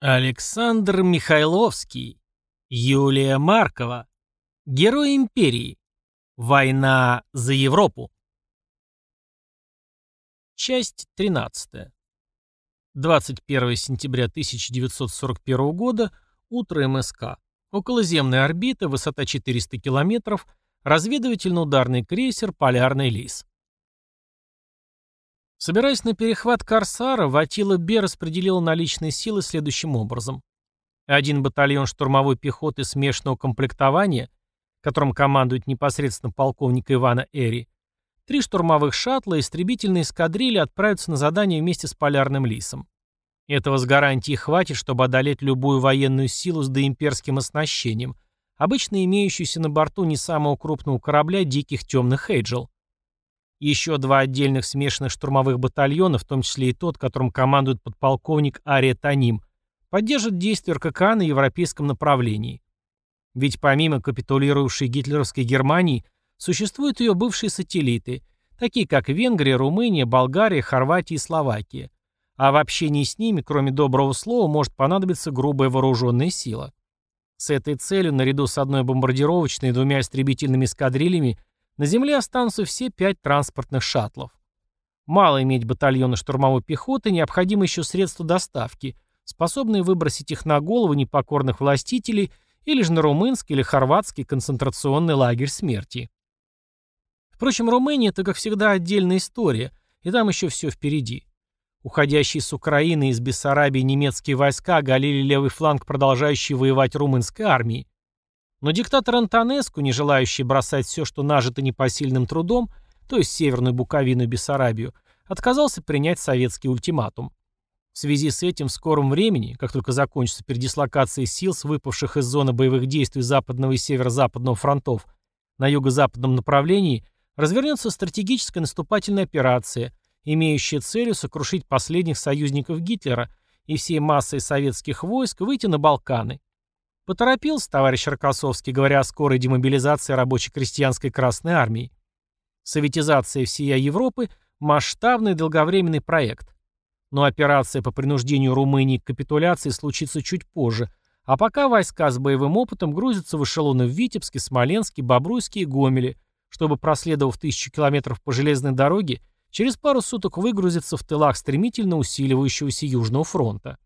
Александр Михайловский. Юлия Маркова. Герой империи. Война за Европу. Часть 13. 21 сентября 1941 года. Утро МСК. Околоземная орбита, высота 400 километров. Разведывательно-ударный крейсер «Полярный лис». Собираясь на перехват Корсара, Ватила Бе распределила наличные силы следующим образом. Один батальон штурмовой пехоты смешанного комплектования, которым командует непосредственно полковник Ивана Эри, три штурмовых шаттла и истребительные эскадрильи отправятся на задание вместе с Полярным Лисом. Этого с гарантией хватит, чтобы одолеть любую военную силу с доимперским оснащением, обычно имеющуюся на борту не самого крупного корабля диких темных Эйджел. Еще два отдельных смешанных штурмовых батальона, в том числе и тот, которым командует подполковник Ария Таним, поддержат действия РКК на европейском направлении. Ведь помимо капитулировавшей гитлеровской Германии, существуют ее бывшие сателлиты, такие как Венгрия, Румыния, Болгария, Хорватия и Словакия. А в общении с ними, кроме доброго слова, может понадобиться грубая вооруженная сила. С этой целью, наряду с одной бомбардировочной и двумя истребительными эскадрильями, на земле останутся все пять транспортных шаттлов. Мало иметь батальоны штурмовой пехоты, необходимы еще средства доставки, способные выбросить их на голову непокорных властителей или же на румынский или хорватский концентрационный лагерь смерти. Впрочем, Румыния – это, как всегда, отдельная история, и там еще все впереди. Уходящие с Украины из Бессарабии немецкие войска оголили левый фланг продолжающей воевать румынской армии. Но диктатор Антонеску, не желающий бросать все, что нажито непосильным трудом, то есть Северную Буковину и Бессарабию, отказался принять советский ультиматум. В связи с этим в скором времени, как только закончится передислокация сил с выпавших из зоны боевых действий западного и северо-западного фронтов на юго-западном направлении, развернется стратегическая наступательная операция, имеющая целью сокрушить последних союзников Гитлера и всей массой советских войск выйти на Балканы. Поторопился товарищ Рокоссовский, говоря о скорой демобилизации рабоче-крестьянской Красной Армии. Советизация всей Европы – масштабный долговременный проект. Но операция по принуждению Румынии к капитуляции случится чуть позже, а пока войска с боевым опытом грузятся в эшелоны в Витебске, Смоленске, Бобруйске и Гомеле, чтобы, проследовав тысячу километров по железной дороге, через пару суток выгрузиться в тылах стремительно усиливающегося Южного фронта.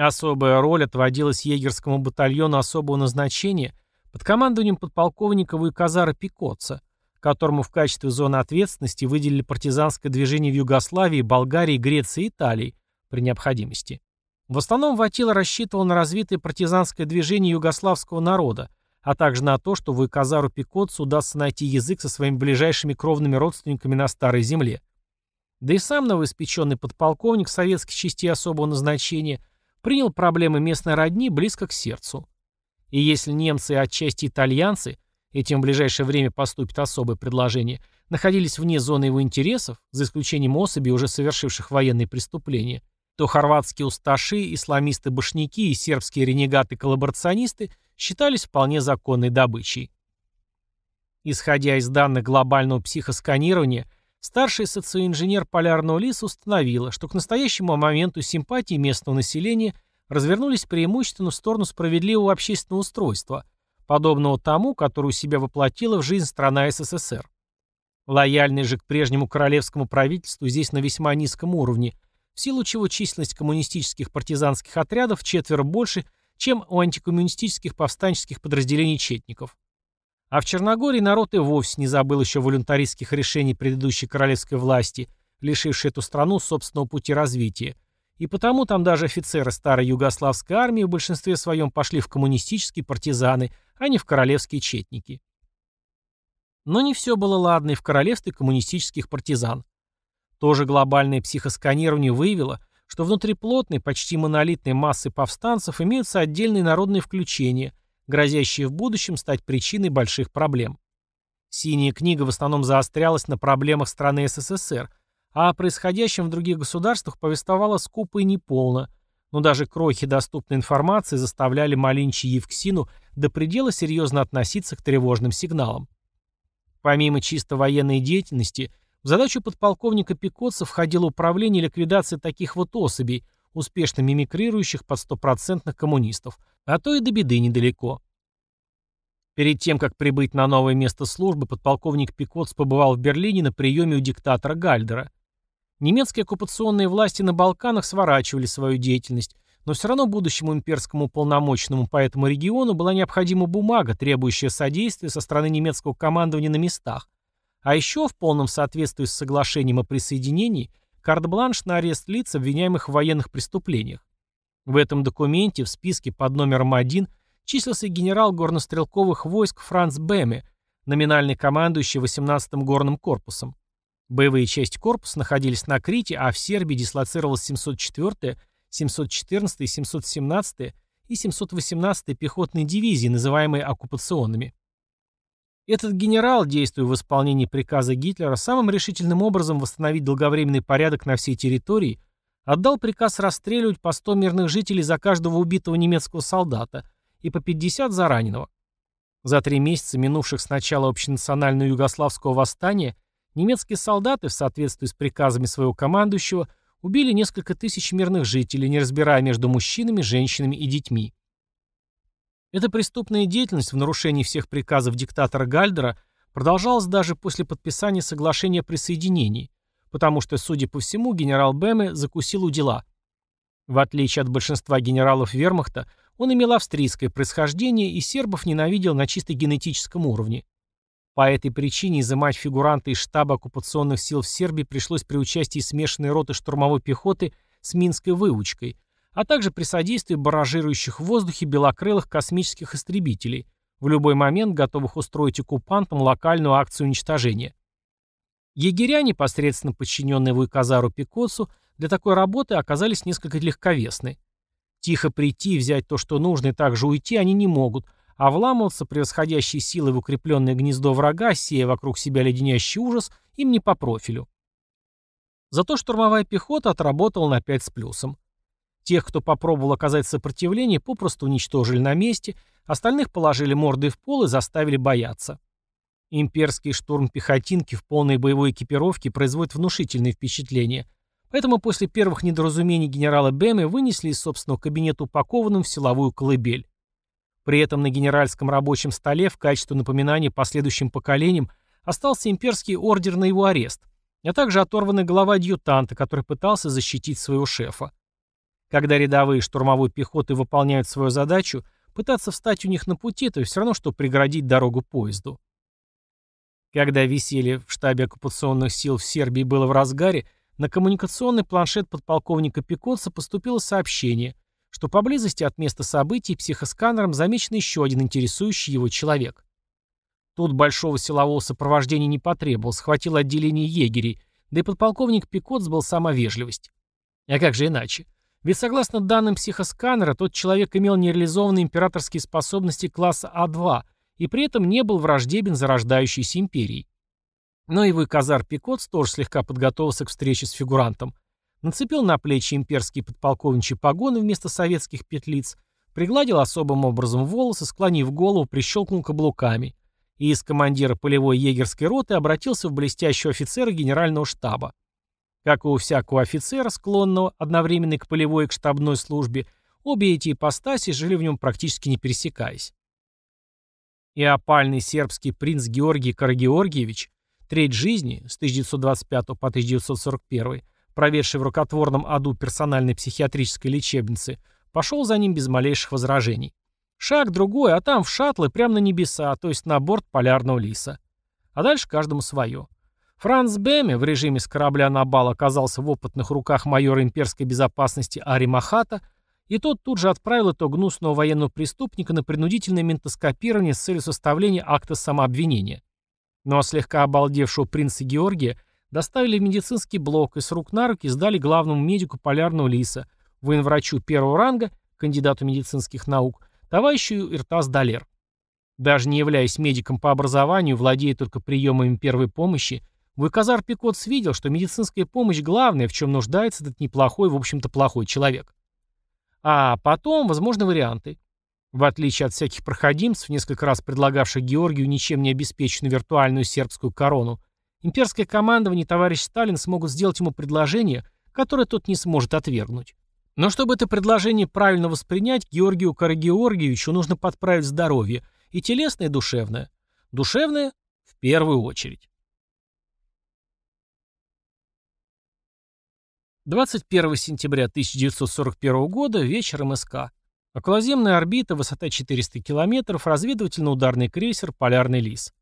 Особая роль отводилась егерскому батальону особого назначения под командованием подполковника Вуйказара Пикотца, которому в качестве зоны ответственности выделили партизанское движение в Югославии, Болгарии, Греции и Италии при необходимости. В основном Ватила рассчитывал на развитое партизанское движение югославского народа, а также на то, что Вуйказару Пикотцу удастся найти язык со своими ближайшими кровными родственниками на Старой Земле. Да и сам новоиспеченный подполковник советских частей особого назначения принял проблемы местной родни близко к сердцу. И если немцы и отчасти итальянцы, этим в ближайшее время поступит особое предложение, находились вне зоны его интересов, за исключением особей, уже совершивших военные преступления, то хорватские усташи, исламисты-башняки и сербские ренегаты-коллаборационисты считались вполне законной добычей. Исходя из данных глобального психосканирования, Старший социоинженер полярного лиса установила, что к настоящему моменту симпатии местного населения развернулись преимущественно в сторону справедливого общественного устройства, подобного тому, которое у себя воплотила в жизнь страна СССР. Лояльный же к прежнему королевскому правительству здесь на весьма низком уровне, в силу чего численность коммунистических партизанских отрядов четверо больше, чем у антикоммунистических повстанческих подразделений четников. А в Черногории народ и вовсе не забыл еще волюнтаристских решений предыдущей королевской власти, лишившей эту страну собственного пути развития. И потому там даже офицеры старой югославской армии в большинстве своем пошли в коммунистические партизаны, а не в королевские четники. Но не все было ладно и в королевстве коммунистических партизан. Тоже глобальное психосканирование выявило, что внутри плотной, почти монолитной массы повстанцев имеются отдельные народные включения, грозящие в будущем стать причиной больших проблем. Синяя книга в основном заострялась на проблемах страны СССР, а о происходящем в других государствах повествовала скупо и неполно, но даже крохи доступной информации заставляли Малинчи Евксину до предела серьезно относиться к тревожным сигналам. Помимо чисто военной деятельности, в задачу подполковника Пикотца входило управление ликвидацией таких вот особей, успешно мимикрирующих под стопроцентных коммунистов, а то и до беды недалеко. Перед тем, как прибыть на новое место службы, подполковник Пикотс побывал в Берлине на приеме у диктатора Гальдера. Немецкие оккупационные власти на Балканах сворачивали свою деятельность, но все равно будущему имперскому полномочному по этому региону была необходима бумага, требующая содействия со стороны немецкого командования на местах, а еще в полном соответствии с соглашением о присоединении карт-бланш на арест лиц, обвиняемых в военных преступлениях. В этом документе в списке под номером 1 числился генерал горнострелковых войск Франц Бэме, номинальный командующий 18-м горным корпусом. Боевые части корпуса находились на Крите, а в Сербии дислоцировалась 704-я, 714-я, 717-я и 718-я пехотные дивизии, называемые оккупационными. Этот генерал, действуя в исполнении приказа Гитлера, самым решительным образом восстановить долговременный порядок на всей территории, отдал приказ расстреливать по 100 мирных жителей за каждого убитого немецкого солдата и по 50 за раненого. За три месяца, минувших с начала общенационального югославского восстания, немецкие солдаты, в соответствии с приказами своего командующего, убили несколько тысяч мирных жителей, не разбирая между мужчинами, женщинами и детьми. Эта преступная деятельность в нарушении всех приказов диктатора Гальдера продолжалась даже после подписания соглашения о присоединении, потому что, судя по всему, генерал Беме закусил у дела. В отличие от большинства генералов вермахта, он имел австрийское происхождение и сербов ненавидел на чисто генетическом уровне. По этой причине изымать фигуранта из штаба оккупационных сил в Сербии пришлось при участии смешанной роты штурмовой пехоты с минской выучкой – а также при содействии баражирующих в воздухе белокрылых космических истребителей, в любой момент готовых устроить оккупантам локальную акцию уничтожения. Егеря, непосредственно подчиненные Вуйказару Пикоцу, для такой работы оказались несколько легковесны. Тихо прийти, взять то, что нужно, и также уйти они не могут, а вламываться превосходящей силой в укрепленное гнездо врага, сея вокруг себя леденящий ужас, им не по профилю. Зато штурмовая пехота отработала на 5 с плюсом. Тех, кто попробовал оказать сопротивление, попросту уничтожили на месте, остальных положили мордой в пол и заставили бояться. Имперский штурм пехотинки в полной боевой экипировке производит внушительное впечатление, поэтому после первых недоразумений генерала Бэме вынесли из собственного кабинета упакованным в силовую колыбель. При этом на генеральском рабочем столе в качестве напоминания последующим поколениям остался имперский ордер на его арест, а также оторванная голова адъютанта, который пытался защитить своего шефа. Когда рядовые штурмовой пехоты выполняют свою задачу, пытаться встать у них на пути – это все равно, что преградить дорогу поезду. Когда веселье в штабе оккупационных сил в Сербии было в разгаре, на коммуникационный планшет подполковника Пикотса поступило сообщение, что поблизости от места событий психосканером замечен еще один интересующий его человек. Тут большого силового сопровождения не потребовалось, хватило отделения егерей, да и подполковник Пикотс был сама вежливость. А как же иначе? Ведь согласно данным психосканера, тот человек имел нереализованные императорские способности класса А2 и при этом не был враждебен зарождающейся империей. Но и Казар Пикотс тоже слегка подготовился к встрече с фигурантом. Нацепил на плечи имперские подполковничьи погоны вместо советских петлиц, пригладил особым образом волосы, склонив голову, прищелкнул каблуками. И из командира полевой егерской роты обратился в блестящего офицера генерального штаба. Как и у всякого офицера, склонного одновременно к полевой и к штабной службе, обе эти ипостаси жили в нем практически не пересекаясь. И опальный сербский принц Георгий Карагеоргиевич, треть жизни с 1925 по 1941, проведший в рукотворном аду персональной психиатрической лечебницы, пошел за ним без малейших возражений. Шаг другой, а там в шаттлы прямо на небеса, то есть на борт полярного лиса. А дальше каждому свое. Франц Беме в режиме с корабля на бал оказался в опытных руках майора имперской безопасности Ари Махата, и тот тут же отправил этого гнусного военного преступника на принудительное ментоскопирование с целью составления акта самообвинения. Ну а слегка обалдевшего принца Георгия доставили в медицинский блок и с рук на руки сдали главному медику полярного лиса, военврачу первого ранга, кандидату медицинских наук, товарищу Иртас Далер. Даже не являясь медиком по образованию, владея только приемами первой помощи, Вуйказар Пикотс видел, что медицинская помощь главное, в чем нуждается этот неплохой, в общем-то, плохой человек. А потом, возможны варианты. В отличие от всяких проходимцев, несколько раз предлагавших Георгию ничем не обеспеченную виртуальную сербскую корону, имперское командование и товарищ Сталин смогут сделать ему предложение, которое тот не сможет отвергнуть. Но чтобы это предложение правильно воспринять, Георгию Карагеоргиевичу нужно подправить здоровье, и телесное, и душевное. Душевное в первую очередь. 21 сентября 1941 года, вечер МСК. Околоземная орбита, высота 400 километров, разведывательно-ударный крейсер «Полярный лис».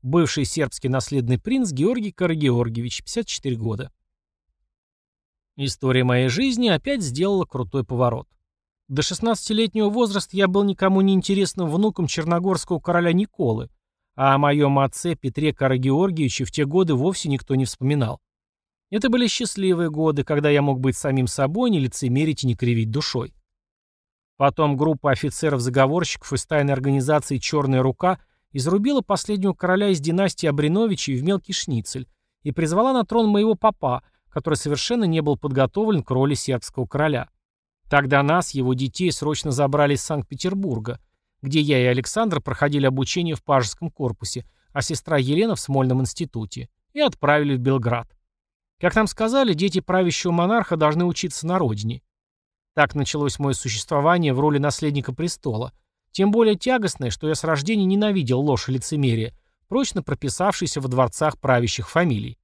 Бывший сербский наследный принц Георгий Карагеоргиевич, 54 года. История моей жизни опять сделала крутой поворот. До 16-летнего возраста я был никому не интересным внуком черногорского короля Николы, а о моем отце Петре Карагеоргиевиче в те годы вовсе никто не вспоминал. Это были счастливые годы, когда я мог быть самим собой, не лицемерить и не кривить душой. Потом группа офицеров-заговорщиков из тайной организации «Черная рука» изрубила последнего короля из династии Абриновичей в мелкий шницель и призвала на трон моего папа, который совершенно не был подготовлен к роли сербского короля. Тогда нас, его детей, срочно забрали из Санкт-Петербурга, где я и Александр проходили обучение в Пажеском корпусе, а сестра Елена в Смольном институте, и отправили в Белград. Как нам сказали, дети правящего монарха должны учиться на родине. Так началось мое существование в роли наследника престола, тем более тягостное, что я с рождения ненавидел ложь и лицемерие, прочно прописавшиеся в дворцах правящих фамилий.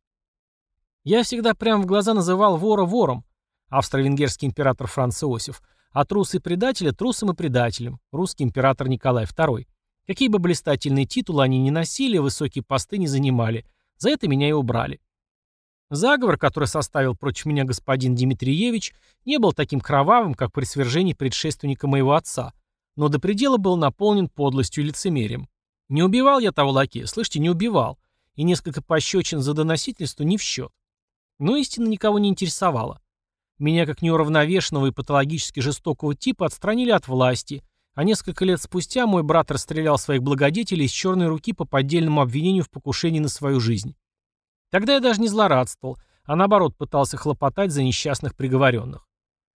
Я всегда прямо в глаза называл вора вором, австро-венгерский император Франц Иосиф, а трусы предателя трусом и предателем, русский император Николай II. Какие бы блистательные титулы они ни носили, высокие посты не занимали, за это меня и убрали. Заговор, который составил против меня господин Дмитриевич, не был таким кровавым, как при свержении предшественника моего отца, но до предела был наполнен подлостью и лицемерием. Не убивал я того лакея, слышите, не убивал, и несколько пощечин за доносительство не в счет. Но истина никого не интересовала. Меня, как неуравновешенного и патологически жестокого типа, отстранили от власти, а несколько лет спустя мой брат расстрелял своих благодетелей из черной руки по поддельному обвинению в покушении на свою жизнь. Тогда я даже не злорадствовал, а наоборот пытался хлопотать за несчастных приговоренных.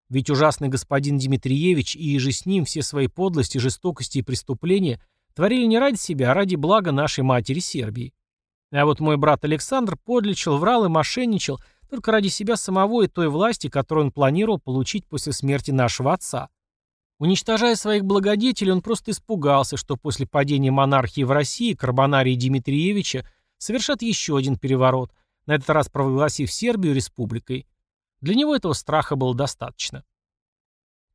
Ведь ужасный господин Дмитриевич и иже с ним все свои подлости, жестокости и преступления творили не ради себя, а ради блага нашей матери Сербии. А вот мой брат Александр подлечил, врал и мошенничал только ради себя самого и той власти, которую он планировал получить после смерти нашего отца. Уничтожая своих благодетелей, он просто испугался, что после падения монархии в России Карбонарии Дмитриевича совершат еще один переворот, на этот раз провозгласив Сербию республикой. Для него этого страха было достаточно.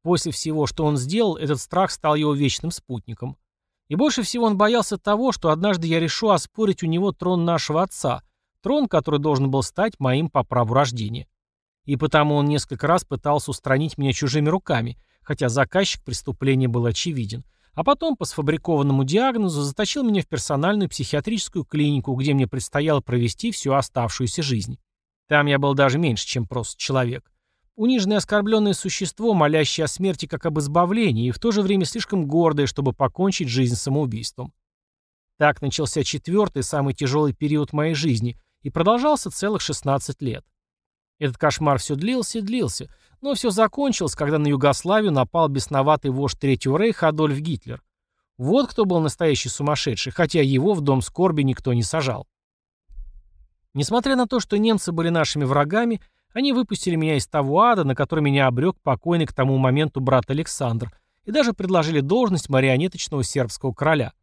После всего, что он сделал, этот страх стал его вечным спутником. И больше всего он боялся того, что однажды я решу оспорить у него трон нашего отца, трон, который должен был стать моим по праву рождения. И потому он несколько раз пытался устранить меня чужими руками, хотя заказчик преступления был очевиден. А потом по сфабрикованному диагнозу заточил меня в персональную психиатрическую клинику, где мне предстояло провести всю оставшуюся жизнь. Там я был даже меньше, чем просто человек. Униженное оскорбленное существо, молящее о смерти как об избавлении, и в то же время слишком гордое, чтобы покончить жизнь самоубийством. Так начался четвертый, самый тяжелый период моей жизни, и продолжался целых 16 лет. Этот кошмар все длился и длился, но все закончилось, когда на Югославию напал бесноватый вождь Третьего Рейха Адольф Гитлер. Вот кто был настоящий сумасшедший, хотя его в дом скорби никто не сажал. Несмотря на то, что немцы были нашими врагами, они выпустили меня из того ада, на который меня обрек покойный к тому моменту брат Александр, и даже предложили должность марионеточного сербского короля.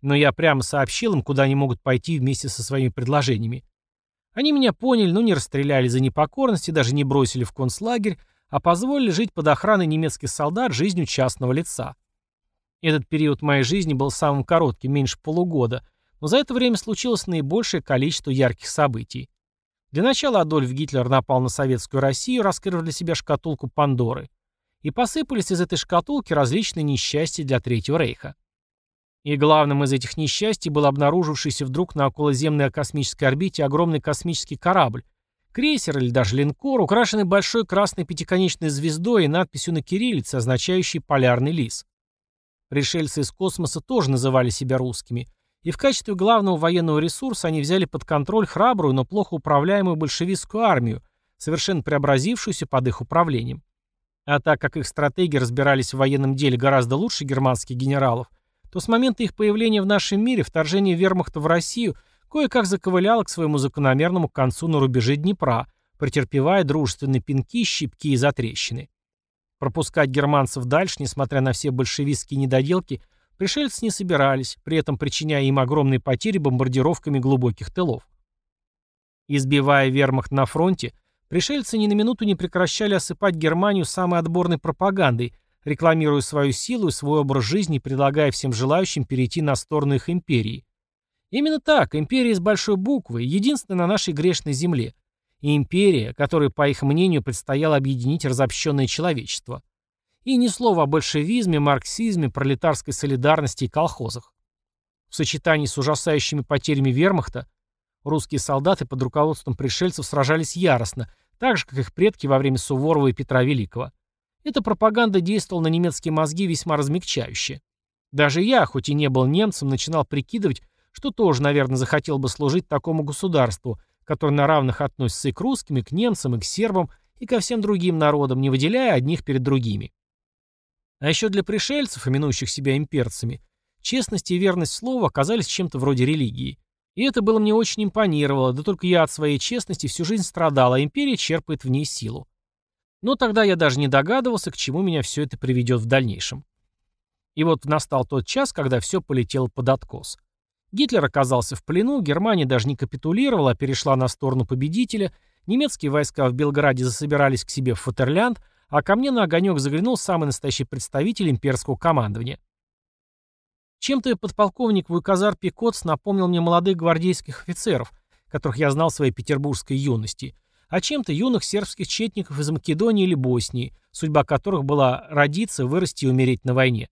Но я прямо сообщил им, куда они могут пойти вместе со своими предложениями. Они меня поняли, но не расстреляли за непокорность и даже не бросили в концлагерь, а позволили жить под охраной немецких солдат жизнью частного лица. Этот период моей жизни был самым коротким, меньше полугода, но за это время случилось наибольшее количество ярких событий. Для начала Адольф Гитлер напал на советскую Россию, раскрыв для себя шкатулку Пандоры. И посыпались из этой шкатулки различные несчастья для Третьего Рейха. И главным из этих несчастий был обнаружившийся вдруг на околоземной космической орбите огромный космический корабль, крейсер или даже линкор, украшенный большой красной пятиконечной звездой и надписью на кириллице, означающей «Полярный лис». Пришельцы из космоса тоже называли себя русскими, и в качестве главного военного ресурса они взяли под контроль храбрую, но плохо управляемую большевистскую армию, совершенно преобразившуюся под их управлением. А так как их стратеги разбирались в военном деле гораздо лучше германских генералов, то с момента их появления в нашем мире вторжение вермахта в Россию кое-как заковыляло к своему закономерному концу на рубеже Днепра, претерпевая дружественные пинки, щипки и затрещины. Пропускать германцев дальше, несмотря на все большевистские недоделки, пришельцы не собирались, при этом причиняя им огромные потери бомбардировками глубоких тылов. Избивая вермахт на фронте, пришельцы ни на минуту не прекращали осыпать Германию самой отборной пропагандой, рекламируя свою силу и свой образ жизни предлагая всем желающим перейти на сторону их империи. Именно так, империя с большой буквы, единственная на нашей грешной земле. И империя, которой, по их мнению, предстояло объединить разобщенное человечество. И ни слова о большевизме, марксизме, пролетарской солидарности и колхозах. В сочетании с ужасающими потерями вермахта, русские солдаты под руководством пришельцев сражались яростно, так же, как их предки во время Суворова и Петра Великого. Эта пропаганда действовала на немецкие мозги весьма размягчающе. Даже я, хоть и не был немцем, начинал прикидывать, что тоже, наверное, захотел бы служить такому государству, которое на равных относится и к русским, и к немцам, и к сербам, и ко всем другим народам, не выделяя одних перед другими. А еще для пришельцев, именующих себя имперцами, честность и верность слова оказались чем-то вроде религии. И это было мне очень импонировало, да только я от своей честности всю жизнь страдал, а империя черпает в ней силу. Но тогда я даже не догадывался, к чему меня все это приведет в дальнейшем. И вот настал тот час, когда все полетело под откос. Гитлер оказался в плену, Германия даже не капитулировала, а перешла на сторону победителя, немецкие войска в Белграде засобирались к себе в Фатерлянд, а ко мне на огонек заглянул самый настоящий представитель имперского командования. Чем-то подполковник Вуйказар Пикоц напомнил мне молодых гвардейских офицеров, которых я знал в своей петербургской юности, а чем-то юных сербских четников из Македонии или Боснии, судьба которых была родиться, вырасти и умереть на войне.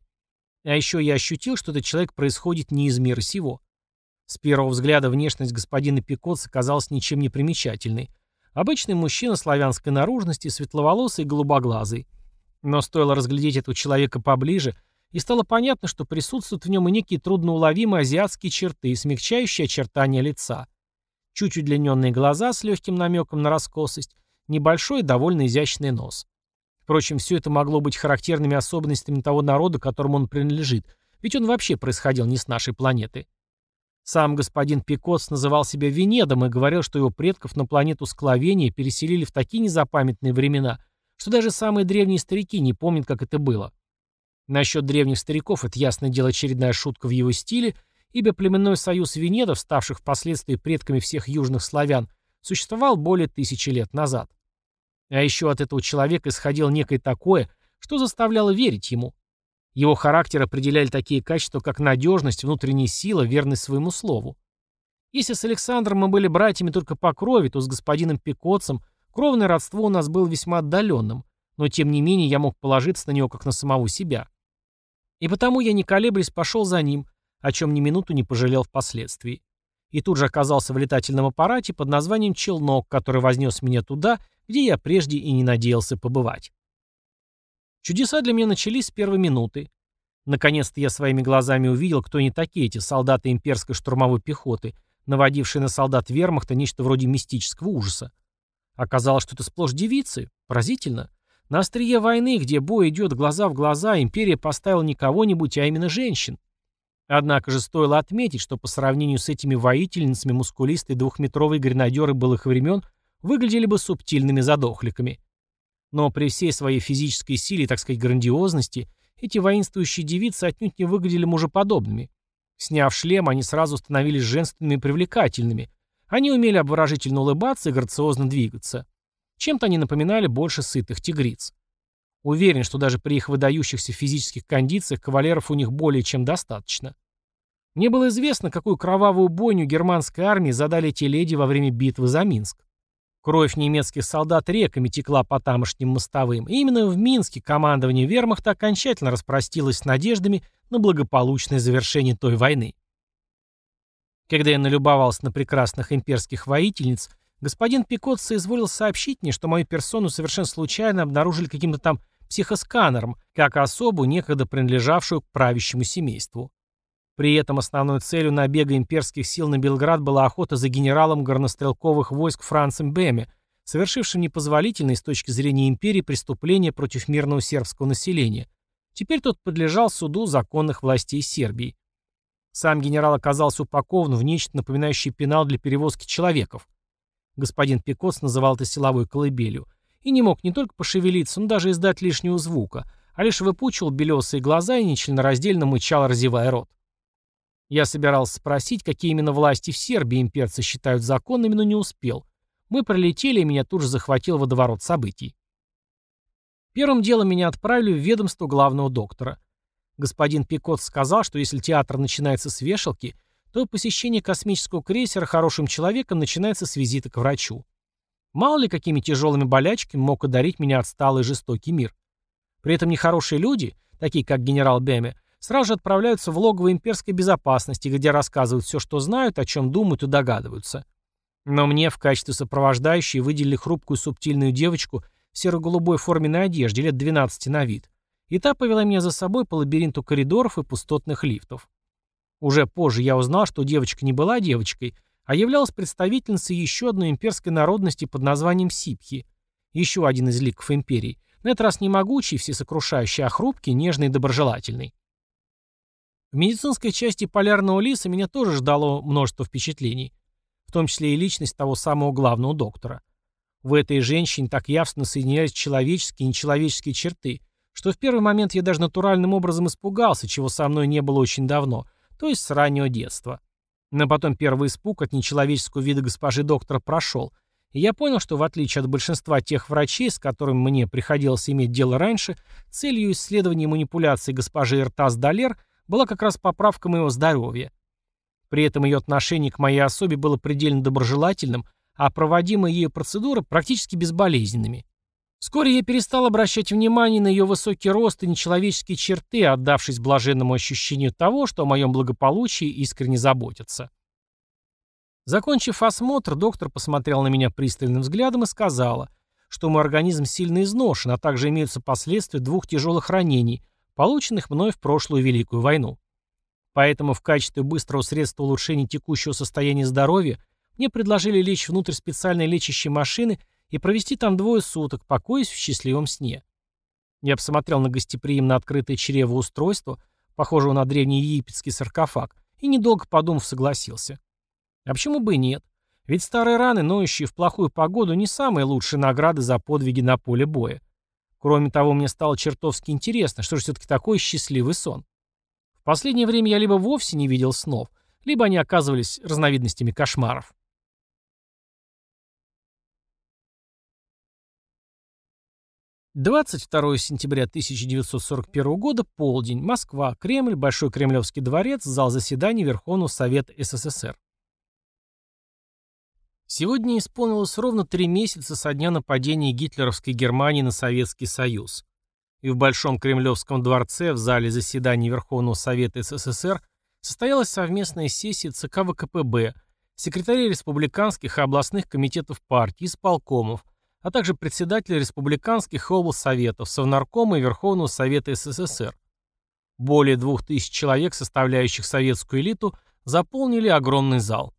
А еще я ощутил, что этот человек происходит не из мира сего. С первого взгляда внешность господина Пикотса казалась ничем не примечательной. Обычный мужчина славянской наружности, светловолосый и голубоглазый. Но стоило разглядеть этого человека поближе, и стало понятно, что присутствуют в нем и некие трудноуловимые азиатские черты, смягчающие очертания лица. Чуть удлиненные глаза с легким намеком на раскосость, небольшой довольно изящный нос. Впрочем, все это могло быть характерными особенностями того народа, которому он принадлежит, ведь он вообще происходил не с нашей планеты. Сам господин Пикос называл себя Венедом и говорил, что его предков на планету Скловения переселили в такие незапамятные времена, что даже самые древние старики не помнят, как это было. Насчет древних стариков это ясное дело очередная шутка в его стиле, ибо племенной союз Венедов, ставших впоследствии предками всех южных славян, существовал более тысячи лет назад. А еще от этого человека исходило некое такое, что заставляло верить ему. Его характер определяли такие качества, как надежность, внутренняя сила, верность своему слову. Если с Александром мы были братьями только по крови, то с господином Пикотцем кровное родство у нас было весьма отдаленным, но тем не менее я мог положиться на него как на самого себя. И потому я не колеблясь пошел за ним, о чем ни минуту не пожалел впоследствии. И тут же оказался в летательном аппарате под названием «Челнок», который вознес меня туда, где я прежде и не надеялся побывать. Чудеса для меня начались с первой минуты. Наконец-то я своими глазами увидел, кто они такие, эти солдаты имперской штурмовой пехоты, наводившие на солдат вермахта нечто вроде мистического ужаса. Оказалось, что это сплошь девицы. Поразительно. На острие войны, где бой идет глаза в глаза, империя поставила не кого-нибудь, а именно женщин. Однако же стоило отметить, что по сравнению с этими воительницами мускулистые двухметровые гренадеры былых времен выглядели бы субтильными задохликами. Но при всей своей физической силе, так сказать, грандиозности, эти воинствующие девицы отнюдь не выглядели мужеподобными. Сняв шлем, они сразу становились женственными и привлекательными. Они умели обворожительно улыбаться и грациозно двигаться. Чем-то они напоминали больше сытых тигриц. Уверен, что даже при их выдающихся физических кондициях кавалеров у них более чем достаточно. Мне было известно, какую кровавую бойню германской армии задали эти леди во время битвы за Минск. Кровь немецких солдат реками текла по тамошним мостовым, и именно в Минске командование вермахта окончательно распростилось с надеждами на благополучное завершение той войны. Когда я налюбовался на прекрасных имперских воительниц, господин Пикот соизволил сообщить мне, что мою персону совершенно случайно обнаружили каким-то там психосканером, как особу, некогда принадлежавшую к правящему семейству. При этом основной целью набега имперских сил на Белград была охота за генералом горнострелковых войск Францем Беме, совершившим непозволительные с точки зрения империи преступления против мирного сербского населения. Теперь тот подлежал суду законных властей Сербии. Сам генерал оказался упакован в нечто напоминающее пенал для перевозки человеков. Господин Пикоц называл это силовой колыбелью. и не мог не только пошевелиться, но даже издать лишнего звука, а лишь выпучивал белесые глаза и нечленораздельно мычал, разевая рот. Я собирался спросить, какие именно власти в Сербии имперцы считают законными, но не успел. Мы пролетели, и меня тут же захватил водоворот событий. Первым делом меня отправили в ведомство главного доктора. Господин Пикот сказал, что если театр начинается с вешалки, то посещение космического крейсера хорошим человеком начинается с визита к врачу. Мало ли, какими тяжелыми болячками мог одарить меня отсталый жестокий мир. При этом нехорошие люди, такие как генерал Беме, сразу же отправляются в логово имперской безопасности, где рассказывают все, что знают, о чем думают и догадываются. Но мне в качестве сопровождающей выделили хрупкую субтильную девочку в серо-голубой форменной одежде, лет 12 на вид. И та повела меня за собой по лабиринту коридоров и пустотных лифтов. Уже позже я узнал, что девочка не была девочкой, а являлась представительницей еще одной имперской народности под названием Сипхи, еще один из ликов империи, на этот раз не могучий, всесокрушающий, а хрупкий, нежный и доброжелательный. В медицинской части полярного лиса меня тоже ждало множество впечатлений, в том числе и личность того самого главного доктора. В этой женщине так явственно соединялись человеческие и нечеловеческие черты, что в первый момент я даже натуральным образом испугался, чего со мной не было очень давно, то есть с раннего детства. Но потом первый испуг от нечеловеческого вида госпожи доктора прошел, и я понял, что в отличие от большинства тех врачей, с которыми мне приходилось иметь дело раньше, целью исследования манипуляций госпожи Эртас Далер была как раз поправка моего здоровья. При этом ее отношение к моей особе было предельно доброжелательным, а проводимые ею процедуры практически безболезненными. Вскоре я перестал обращать внимание на ее высокий рост и нечеловеческие черты, отдавшись блаженному ощущению того, что о моем благополучии искренне заботятся. Закончив осмотр, доктор посмотрел на меня пристальным взглядом и сказала, что мой организм сильно изношен, а также имеются последствия двух тяжелых ранений, полученных мной в прошлую Великую войну. Поэтому в качестве быстрого средства улучшения текущего состояния здоровья мне предложили лечь внутрь специальной лечащей машины и провести там двое суток, покоясь в счастливом сне. Я посмотрел на гостеприимно открытое чрево устройство, похожего на древний египетский саркофаг, и, недолго подумав, согласился. А почему бы и нет? Ведь старые раны, ноющие в плохую погоду, не самые лучшие награды за подвиги на поле боя. Кроме того, мне стало чертовски интересно, что же все-таки такой счастливый сон. В последнее время я либо вовсе не видел снов, либо они оказывались разновидностями кошмаров. 22 сентября 1941 года, полдень, Москва, Кремль, Большой Кремлевский дворец, зал заседаний Верховного Совета СССР. Сегодня исполнилось ровно три месяца со дня нападения гитлеровской Германии на Советский Союз. И в Большом Кремлевском дворце, в зале заседаний Верховного Совета СССР, состоялась совместная сессия ЦК ВКПБ, секретарей республиканских и областных комитетов партий, исполкомов, а также председателя республиканских облсоветов, Совнаркома и Верховного Совета СССР. Более двух тысяч человек, составляющих советскую элиту, заполнили огромный зал.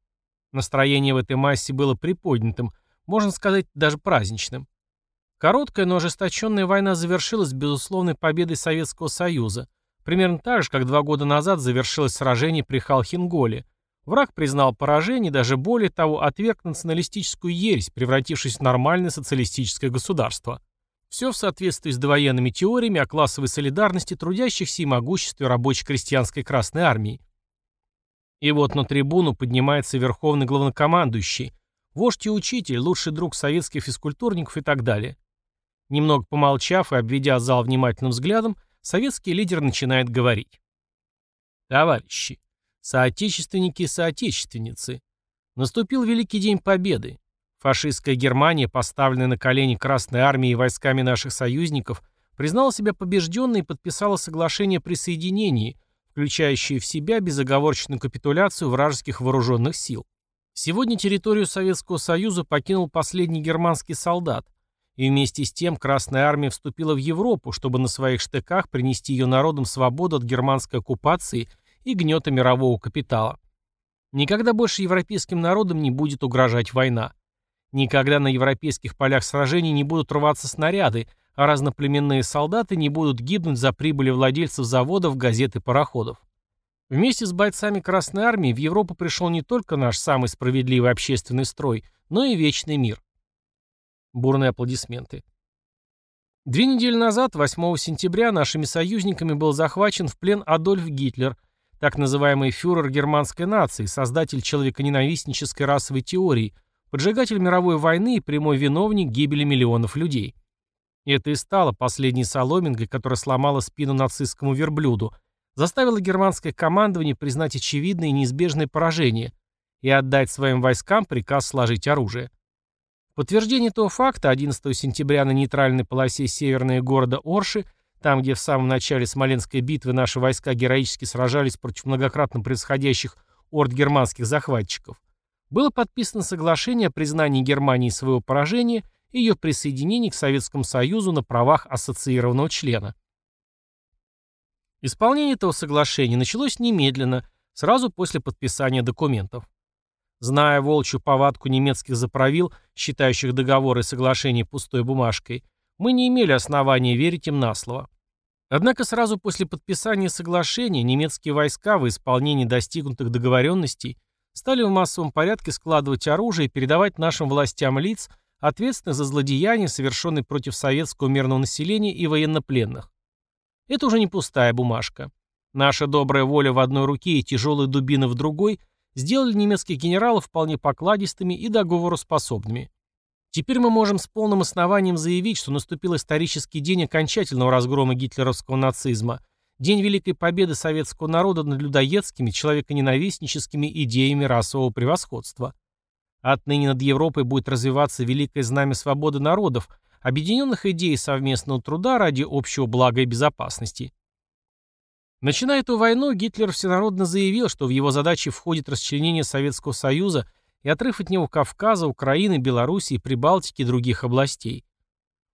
Настроение в этой массе было приподнятым, можно сказать, даже праздничным. Короткая, но ожесточенная война завершилась безусловной победой Советского Союза, примерно так же, как два года назад завершилось сражение при Халхинголе – Враг признал поражение, даже более того, отверг националистическую ересь, превратившись в нормальное социалистическое государство. Все в соответствии с довоенными теориями о классовой солидарности трудящихся и могуществе рабочей крестьянской Красной Армии. И вот на трибуну поднимается верховный главнокомандующий, вождь и учитель, лучший друг советских физкультурников и так далее. Немного помолчав и обведя зал внимательным взглядом, советский лидер начинает говорить. «Товарищи, Соотечественники и соотечественницы. Наступил Великий день Победы. Фашистская Германия, поставленная на колени Красной Армией и войсками наших союзников, признала себя побежденной и подписала соглашение о присоединении, включающее в себя безоговорочную капитуляцию вражеских вооруженных сил. Сегодня территорию Советского Союза покинул последний германский солдат, и вместе с тем Красная Армия вступила в Европу, чтобы на своих штыках принести ее народам свободу от германской оккупации и гнета мирового капитала. Никогда больше европейским народам не будет угрожать война. Никогда на европейских полях сражений не будут рваться снаряды, а разноплеменные солдаты не будут гибнуть за прибыли владельцев заводов, газет и пароходов. Вместе с бойцами Красной Армии в Европу пришел не только наш самый справедливый общественный строй, но и вечный мир. Бурные аплодисменты. Две недели назад, 8 сентября, нашими союзниками был захвачен в плен Адольф Гитлер, так называемый фюрер германской нации, создатель человеконенавистнической расовой теории, поджигатель мировой войны и прямой виновник гибели миллионов людей. Это и стало последней соломинкой, которая сломала спину нацистскому верблюду, заставила германское командование признать очевидное и неизбежное поражение и отдать своим войскам приказ сложить оружие. Подтверждение этого факта 11 сентября на нейтральной полосе северной города Орши, там, где в самом начале Смоленской битвы наши войска героически сражались против многократно происходящих орд германских захватчиков, было подписано соглашение о признании Германии своего поражения и ее присоединении к Советскому Союзу на правах ассоциированного члена. Исполнение этого соглашения началось немедленно, сразу после подписания документов. Зная волчью повадку немецких заправил, считающих договоры и соглашения пустой бумажкой, мы не имели основания верить им на слово. Однако сразу после подписания соглашения немецкие войска в исполнении достигнутых договоренностей стали в массовом порядке складывать оружие и передавать нашим властям лиц, ответственных за злодеяния, совершенные против советского мирного населения и военнопленных. Это уже не пустая бумажка. Наша добрая воля в одной руке и тяжелые дубины в другой сделали немецких генералов вполне покладистыми и договороспособными. Теперь мы можем с полным основанием заявить, что наступил исторический день окончательного разгрома гитлеровского нацизма, день великой победы советского народа над людоедскими, человеконенавистническими идеями расового превосходства. Отныне над Европой будет развиваться великое знамя свободы народов, объединенных идей совместного труда ради общего блага и безопасности. Начиная эту войну, Гитлер всенародно заявил, что в его задачи входит расчленение Советского Союза и отрыв от него Кавказа, Украины, Белоруссии, Прибалтики и других областей.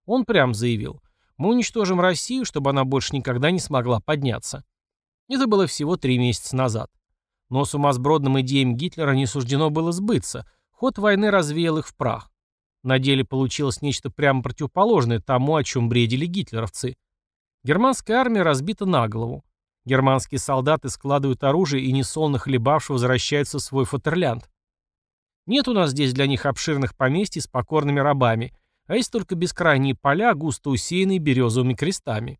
Он прям заявил, мы уничтожим Россию, чтобы она больше никогда не смогла подняться. Это было всего три месяца назад. Но сумасбродным идеям Гитлера не суждено было сбыться, ход войны развеял их в прах. На деле получилось нечто прямо противоположное тому, о чем бредили гитлеровцы. Германская армия разбита на голову. Германские солдаты складывают оружие и несолоно хлебавши возвращаются в свой фатерлянд. Нет у нас здесь для них обширных поместий с покорными рабами, а есть только бескрайние поля, густо усеянные березовыми крестами.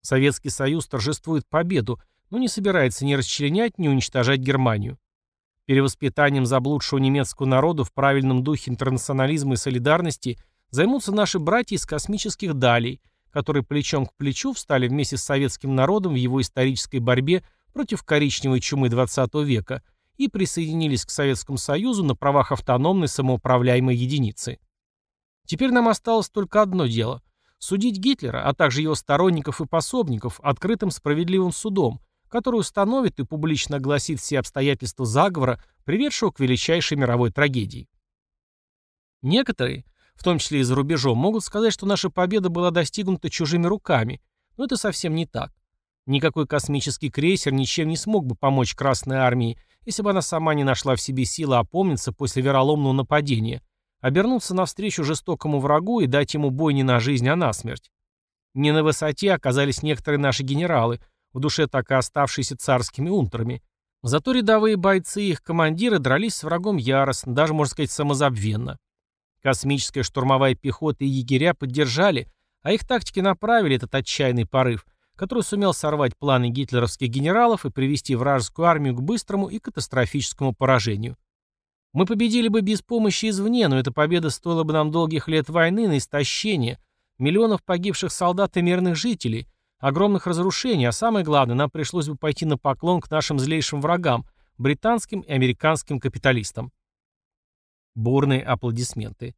Советский Союз торжествует победу, но не собирается ни расчленять, ни уничтожать Германию. Перевоспитанием заблудшего немецкого народа в правильном духе интернационализма и солидарности займутся наши братья из космических далей – которые плечом к плечу встали вместе с советским народом в его исторической борьбе против коричневой чумы XX века и присоединились к Советскому Союзу на правах автономной самоуправляемой единицы. Теперь нам осталось только одно дело – судить Гитлера, а также его сторонников и пособников открытым справедливым судом, который установит и публично огласит все обстоятельства заговора, приведшего к величайшей мировой трагедии. Некоторые, в том числе и за рубежом, могут сказать, что наша победа была достигнута чужими руками, но это совсем не так. Никакой космический крейсер ничем не смог бы помочь Красной Армии, если бы она сама не нашла в себе силы опомниться после вероломного нападения, обернуться навстречу жестокому врагу и дать ему бой не на жизнь, а на смерть. Не на высоте оказались некоторые наши генералы, в душе так и оставшиеся царскими унтерами. Зато рядовые бойцы и их командиры дрались с врагом яростно, даже, можно сказать, самозабвенно. Космическая штурмовая пехота и егеря поддержали, а их тактики направили этот отчаянный порыв, который сумел сорвать планы гитлеровских генералов и привести вражескую армию к быстрому и катастрофическому поражению. Мы победили бы без помощи извне, но эта победа стоила бы нам долгих лет войны на истощение, миллионов погибших солдат и мирных жителей, огромных разрушений, а самое главное, нам пришлось бы пойти на поклон к нашим злейшим врагам, британским и американским капиталистам. Бурные аплодисменты.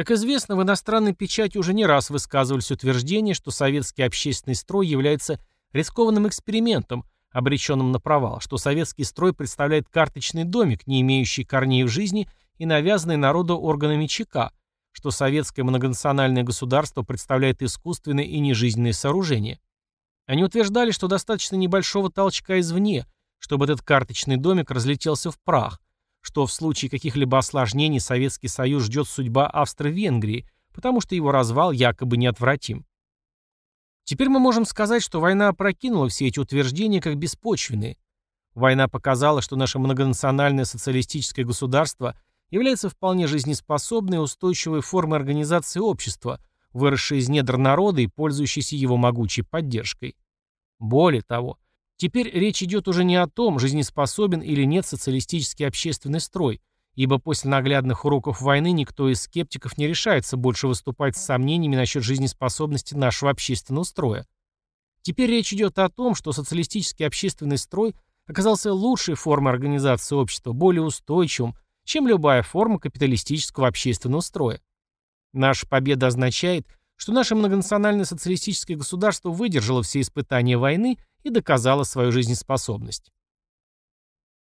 Как известно, в иностранной печати уже не раз высказывались утверждения, что советский общественный строй является рискованным экспериментом, обреченным на провал, что советский строй представляет карточный домик, не имеющий корней в жизни и навязанный народу органами ЧК, что советское многонациональное государство представляет искусственное и нежизненное сооружение. Они утверждали, что достаточно небольшого толчка извне, чтобы этот карточный домик разлетелся в прах, что в случае каких-либо осложнений Советский Союз ждет судьба Австро-Венгрии, потому что его развал якобы неотвратим. Теперь мы можем сказать, что война опрокинула все эти утверждения как беспочвенные. Война показала, что наше многонациональное социалистическое государство является вполне жизнеспособной и устойчивой формой организации общества, выросшей из недр народа и пользующейся его могучей поддержкой. Более того, теперь речь идет уже не о том, жизнеспособен или нет социалистический общественный строй, ибо после наглядных уроков войны никто из скептиков не решается больше выступать с сомнениями насчет жизнеспособности нашего общественного строя. Теперь речь идет о том, что социалистический общественный строй оказался лучшей формой организации общества, более устойчивым, чем любая форма капиталистического общественного строя. Наша победа означает, что наше многонациональное социалистическое государство выдержало все испытания войны и доказало свою жизнеспособность.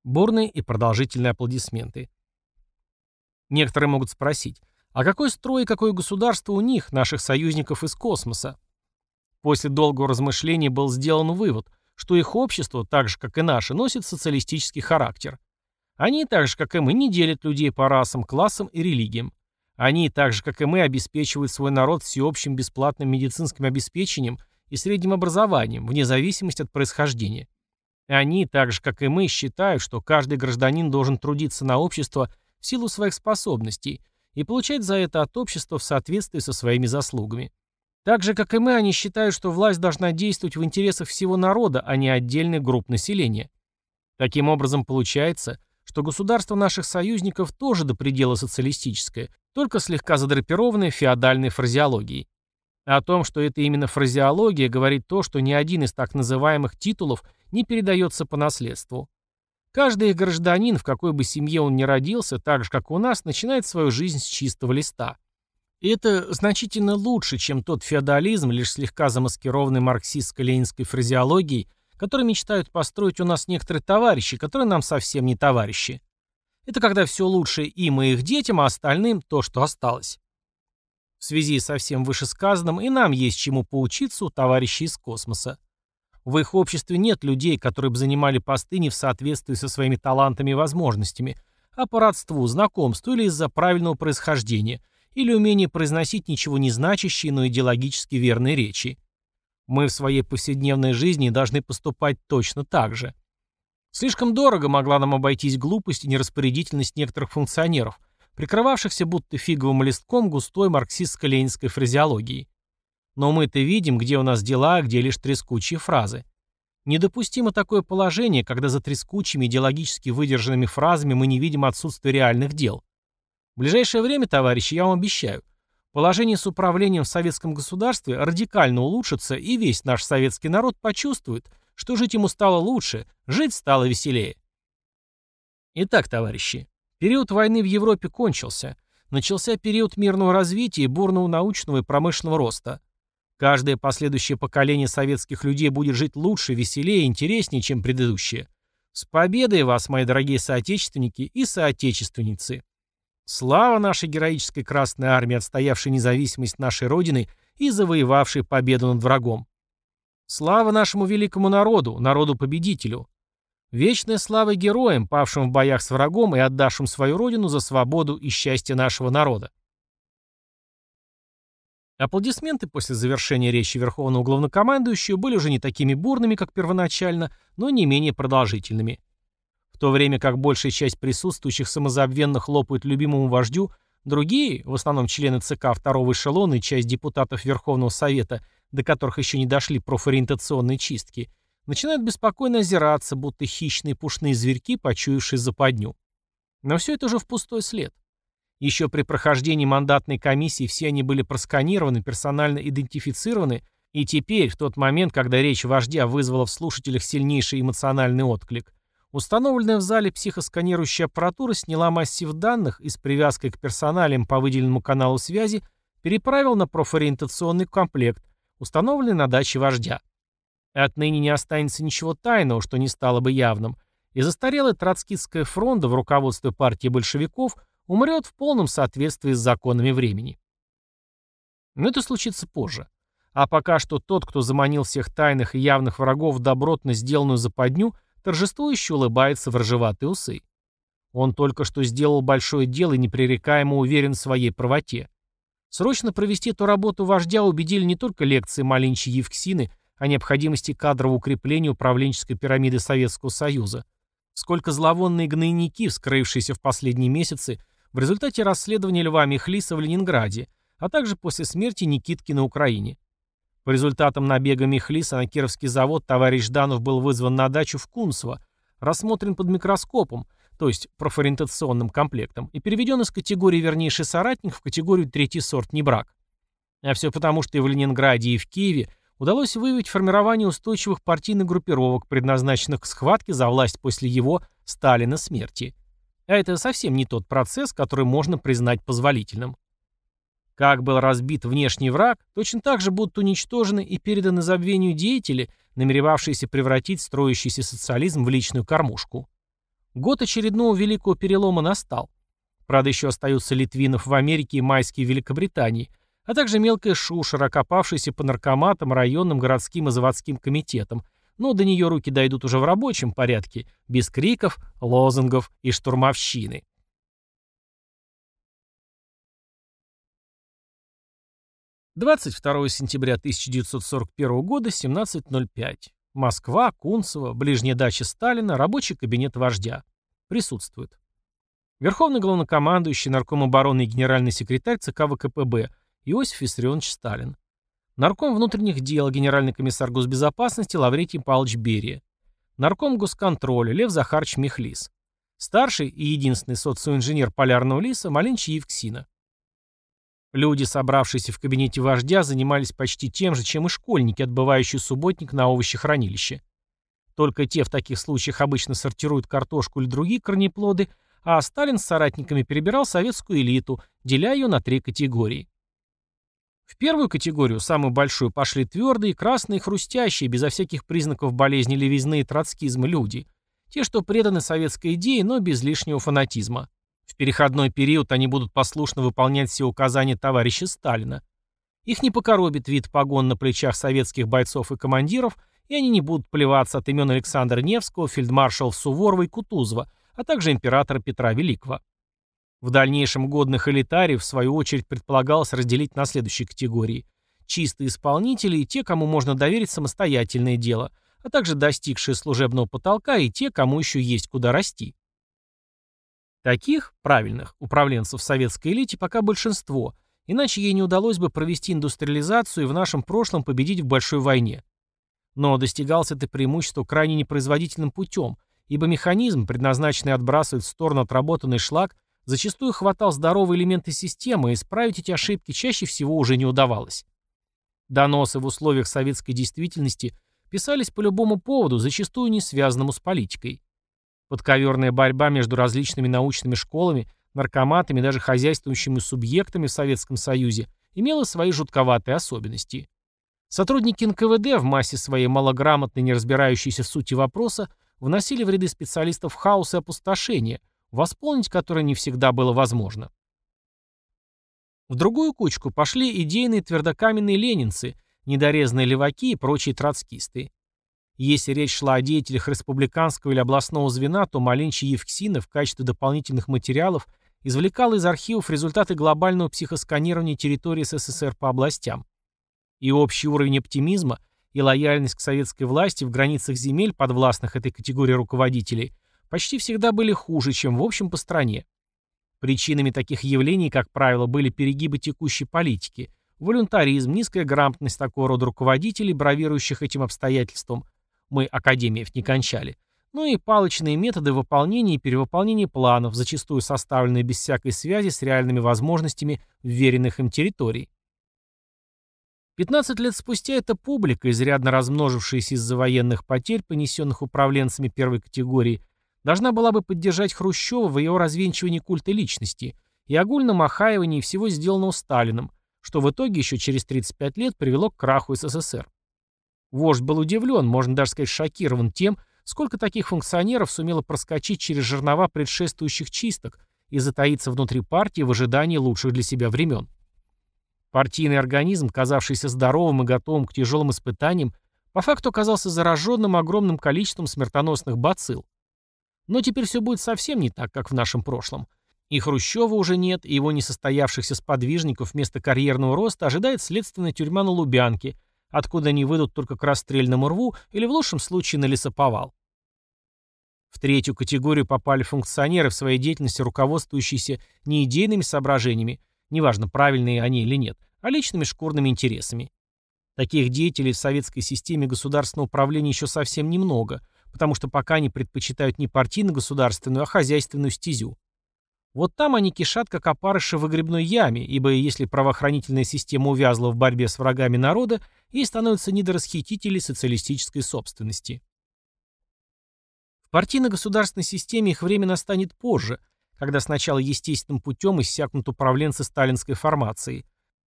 Бурные и продолжительные аплодисменты. Некоторые могут спросить, а какой строй и какое государство у них, наших союзников из космоса? После долгого размышления был сделан вывод, что их общество, так же как и наше, носит социалистический характер. Они, так же как и мы, не делят людей по расам, классам и религиям. Они, так же как и мы, обеспечивают свой народ всеобщим бесплатным медицинским обеспечением и средним образованием, вне зависимости от происхождения. Они, так же как и мы, считают, что каждый гражданин должен трудиться на общество в силу своих способностей и получать за это от общества в соответствии со своими заслугами. Так же, как и мы, они считают, что власть должна действовать в интересах всего народа, а не отдельных групп населения. Таким образом, получается, что государство наших союзников тоже до предела социалистическое, только слегка задрапированное феодальной фразеологией. О том, что это именно фразеология, говорит то, что ни один из так называемых титулов не передается по наследству. Каждый гражданин, в какой бы семье он ни родился, так же, как у нас, начинает свою жизнь с чистого листа. И это значительно лучше, чем тот феодализм, лишь слегка замаскированный марксистско-ленинской фразеологией, который мечтают построить у нас некоторые товарищи, которые нам совсем не товарищи. Это когда все лучше им и их детям, а остальным то, что осталось. В связи со всем вышесказанным и нам есть чему поучиться у товарищей из космоса. В их обществе нет людей, которые бы занимали посты не в соответствии со своими талантами и возможностями, а по родству, знакомству или из-за правильного происхождения – или умение произносить ничего не значащие, но идеологически верные речи. Мы в своей повседневной жизни должны поступать точно так же. Слишком дорого могла нам обойтись глупость и нераспорядительность некоторых функционеров, прикрывавшихся будто фиговым листком густой марксистско-ленинской фразеологии. Но мы-то видим, где у нас дела, а где лишь трескучие фразы. Недопустимо такое положение, когда за трескучими идеологически выдержанными фразами мы не видим отсутствие реальных дел. В ближайшее время, товарищи, я вам обещаю, положение с управлением в советском государстве радикально улучшится, и весь наш советский народ почувствует, что жить ему стало лучше, жить стало веселее. Итак, товарищи, период войны в Европе кончился. Начался период мирного развития и бурного научного и промышленного роста. Каждое последующее поколение советских людей будет жить лучше, веселее и интереснее, чем предыдущее. С победой вас, мои дорогие соотечественники и соотечественницы! Слава нашей героической Красной Армии, отстоявшей независимость нашей Родины и завоевавшей победу над врагом. Слава нашему великому народу, народу-победителю. Вечная слава героям, павшим в боях с врагом и отдавшим свою Родину за свободу и счастье нашего народа. Аплодисменты после завершения речи Верховного Главнокомандующего были уже не такими бурными, как первоначально, но не менее продолжительными то время как большая часть присутствующих самозабвенно хлопают любимому вождю, другие, в основном члены ЦК второго эшелона и часть депутатов Верховного Совета, до которых еще не дошли профориентационные чистки, начинают беспокойно озираться, будто хищные пушные зверьки, почуявшие западню. Но все это уже в пустой след. Еще при прохождении мандатной комиссии все они были просканированы, персонально идентифицированы, и теперь, в тот момент, когда речь вождя вызвала в слушателях сильнейший эмоциональный отклик, Установленная в зале психосканирующая аппаратура сняла массив данных и с привязкой к персоналиям по выделенному каналу связи переправил на профориентационный комплект, установленный на даче вождя. Отныне не останется ничего тайного, что не стало бы явным, и застарелая троцкистская фронта в руководстве партии большевиков умрет в полном соответствии с законами времени. Но это случится позже. А пока что тот, кто заманил всех тайных и явных врагов в добротно сделанную западню – торжествующе улыбается в рыжеватые усы. Он только что сделал большое дело и непререкаемо уверен в своей правоте. Срочно провести эту работу вождя убедили не только лекции Малинчи Евксины о необходимости кадрового укрепления управленческой пирамиды Советского Союза, сколько зловонные гнойники, вскрывшиеся в последние месяцы, в результате расследования Льва Михлиса в Ленинграде, а также после смерти Никитки на Украине. По результатам набега Михлиса на Кировский завод товарищ Жданов был вызван на дачу в Кунцево, рассмотрен под микроскопом, то есть профориентационным комплектом, и переведен из категории вернейший соратник в категорию третий сорт не брак. А все потому, что и в Ленинграде, и в Киеве удалось выявить формирование устойчивых партийных группировок, предназначенных к схватке за власть после его, Сталина, смерти. А это совсем не тот процесс, который можно признать позволительным. Как был разбит внешний враг, точно так же будут уничтожены и переданы забвению деятели, намеревавшиеся превратить строящийся социализм в личную кормушку. Год очередного великого перелома настал. Правда, еще остаются Литвинов в Америке и майские в Великобритании, а также мелкая шушера, копавшаяся по наркоматам, районным, городским и заводским комитетам, но до нее руки дойдут уже в рабочем порядке, без криков, лозунгов и штурмовщины. 22 сентября 1941 года, 17.05. Москва, Кунцево, ближняя дача Сталина, рабочий кабинет вождя. Присутствует. Верховный главнокомандующий, нарком обороны и генеральный секретарь ЦК ВКПБ Иосиф Виссарионович Сталин. Нарком внутренних дел, генеральный комиссар госбезопасности Лаврентий Павлович Берия. Нарком госконтроля Лев Захарович Михлис. Старший и единственный социоинженер Полярного лиса Малинчий Евксина. Люди, собравшиеся в кабинете вождя, занимались почти тем же, чем и школьники, отбывающие субботник на овощехранилище. Только те в таких случаях обычно сортируют картошку или другие корнеплоды, а Сталин с соратниками перебирал советскую элиту, деля ее на три категории. В первую категорию, самую большую, пошли твердые, красные, хрустящие, безо всяких признаков болезни левизны и троцкизма люди. Те, что преданы советской идее, но без лишнего фанатизма. В переходной период они будут послушно выполнять все указания товарища Сталина. Их не покоробит вид погон на плечах советских бойцов и командиров, и они не будут плеваться от имен Александра Невского, фельдмаршалов Суворова и Кутузова, а также императора Петра Великого. В дальнейшем годных элитариев, в свою очередь, предполагалось разделить на следующие категории. Чистые исполнители и те, кому можно доверить самостоятельное дело, а также достигшие служебного потолка и те, кому еще есть куда расти. Таких, правильных, управленцев в советской элите пока большинство, иначе ей не удалось бы провести индустриализацию и в нашем прошлом победить в большой войне. Но достигалось это преимущество крайне непроизводительным путем, ибо механизм, предназначенный отбрасывать в сторону отработанный шлак, зачастую хватал здоровые элементы системы, и исправить эти ошибки чаще всего уже не удавалось. Доносы в условиях советской действительности писались по любому поводу, зачастую не связанному с политикой. Подковерная борьба между различными научными школами, наркоматами и даже хозяйствующими субъектами в Советском Союзе имела свои жутковатые особенности. Сотрудники НКВД в массе своей малограмотной, не разбирающейся в сути вопроса, вносили в ряды специалистов хаос и опустошение, восполнить которое не всегда было возможно. В другую кучку пошли идейные твердокаменные ленинцы, недорезанные леваки и прочие троцкисты. Если речь шла о деятелях республиканского или областного звена, то Малинчий Евксинов в качестве дополнительных материалов извлекал из архивов результаты глобального психосканирования территории СССР по областям. И общий уровень оптимизма и лояльность к советской власти в границах земель, подвластных этой категории руководителей, почти всегда были хуже, чем в общем по стране. Причинами таких явлений, как правило, были перегибы текущей политики, волюнтаризм, низкая грамотность такого рода руководителей, бравирующих этим обстоятельством, мы академиев не кончали, ну и палочные методы выполнения и перевыполнения планов, зачастую составленные без всякой связи с реальными возможностями вверенных им территорий. 15 лет спустя эта публика, изрядно размножившаяся из-за военных потерь, понесенных управленцами первой категории, должна была бы поддержать Хрущева в его развенчивании культа личности и огульном охаивании всего сделанного Сталином, что в итоге еще через 35 лет привело к краху СССР. Вождь был удивлен, можно даже сказать шокирован тем, сколько таких функционеров сумело проскочить через жернова предшествующих чисток и затаиться внутри партии в ожидании лучших для себя времен. Партийный организм, казавшийся здоровым и готовым к тяжелым испытаниям, по факту оказался зараженным огромным количеством смертоносных бацилл. Но теперь все будет совсем не так, как в нашем прошлом. И Хрущева уже нет, и его несостоявшихся сподвижников вместо карьерного роста ожидает следственная тюрьма на Лубянке – откуда они выйдут только к расстрельному рву или в лучшем случае на лесоповал. В третью категорию попали функционеры в своей деятельности, руководствующиеся не идейными соображениями, неважно, правильные они или нет, а личными шкурными интересами. Таких деятелей в советской системе государственного управления еще совсем немного, потому что пока они предпочитают не партийно-государственную, а хозяйственную стезю. Вот там они кишат, как опарыши в выгребной яме, ибо если правоохранительная система увязла в борьбе с врагами народа, ей становятся не до расхитителей социалистической собственности. В партийно-государственной системе их время настанет позже, когда сначала естественным путем иссякнут управленцы сталинской формации,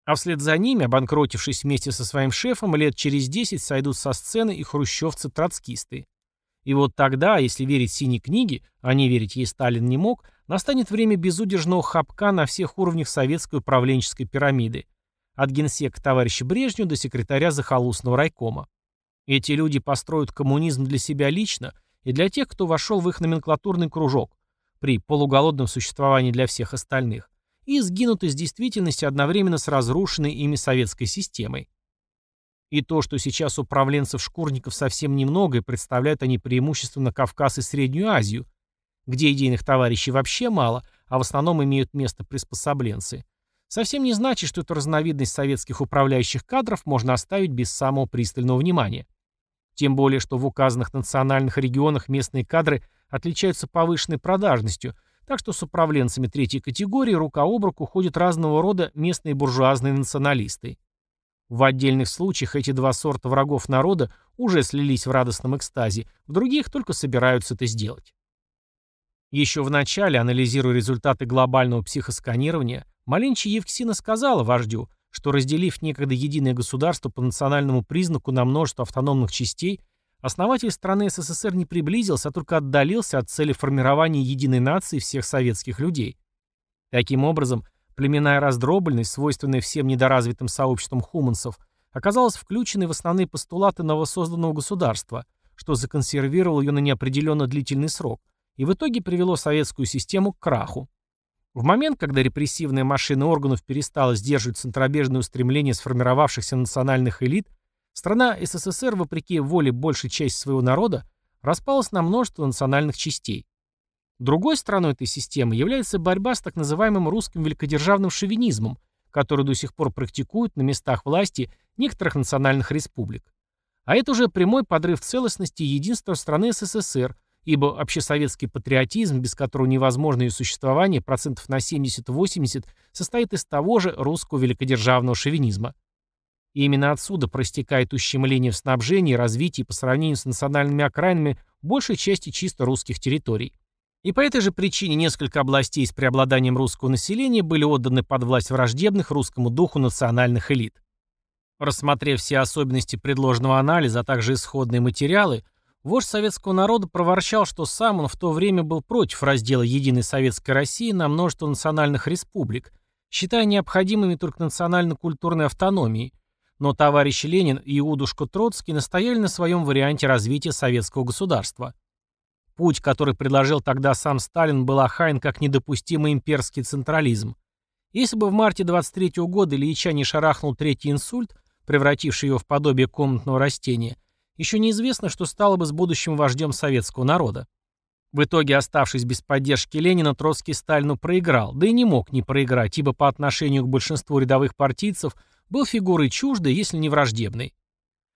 а вслед за ними, обанкротившись вместе со своим шефом, лет через 10 сойдут со сцены и хрущевцы-троцкисты. И вот тогда, если верить синей книге, а не верить ей Сталин не мог, настанет время безудержного хапка на всех уровнях советской управленческой пирамиды, от генсека товарища Брежнева до секретаря захолустного райкома. Эти люди построят коммунизм для себя лично и для тех, кто вошел в их номенклатурный кружок, при полуголодном существовании для всех остальных, и сгинут из действительности одновременно с разрушенной ими советской системой. И то, что сейчас управленцев-шкурников совсем немного, и представляют они преимущественно Кавказ и Среднюю Азию, где идейных товарищей вообще мало, а в основном имеют место приспособленцы, совсем не значит, что эту разновидность советских управляющих кадров можно оставить без самого пристального внимания. Тем более, что в указанных национальных регионах местные кадры отличаются повышенной продажностью, так что с управленцами третьей категории рука об руку ходят разного рода местные буржуазные националисты. В отдельных случаях эти два сорта врагов народа уже слились в радостном экстазе, в других только собираются это сделать. Еще в начале, анализируя результаты глобального психосканирования, Маленчи Евксина сказала вождю, что разделив некогда единое государство по национальному признаку на множество автономных частей, основатель страны СССР не приблизился, а только отдалился от цели формирования единой нации всех советских людей. Таким образом, племенная раздробленность, свойственная всем недоразвитым сообществам хуманцев, оказалась включенной в основные постулаты новосозданного государства, что законсервировало ее на неопределенно длительный срок – и в итоге привело советскую систему к краху. В момент, когда репрессивная машина органов перестала сдерживать центробежные устремления сформировавшихся национальных элит, страна СССР, вопреки воле большей части своего народа, распалась на множество национальных частей. Другой стороной этой системы является борьба с так называемым русским великодержавным шовинизмом, который до сих пор практикуют на местах власти некоторых национальных республик. А это уже прямой подрыв целостности и единства страны СССР, ибо общесоветский патриотизм, без которого невозможно ее существование процентов на 70-80, состоит из того же русского великодержавного шовинизма. И именно отсюда проистекает ущемление в снабжении и развитии по сравнению с национальными окраинами большей части чисто русских территорий. И по этой же причине несколько областей с преобладанием русского населения были отданы под власть враждебных русскому духу национальных элит. Рассмотрев все особенности предложенного анализа, а также исходные материалы, Вождь советского народа проворчал, что сам он в то время был против раздела единой советской России на множество национальных республик, считая необходимыми только национально-культурной автономией, но товарищ Ленин и Иудушка Троцкий настояли на своем варианте развития советского государства. Путь, который предложил тогда сам Сталин, был охаян как недопустимый имперский централизм. Если бы в марте 23 -го года Ильича не шарахнул третий инсульт, превративший его в подобие комнатного растения, еще неизвестно, что стало бы с будущим вождем советского народа. В итоге, оставшись без поддержки Ленина, Троцкий Сталину проиграл, да и не мог не проиграть, ибо по отношению к большинству рядовых партийцев был фигурой чуждой, если не враждебной.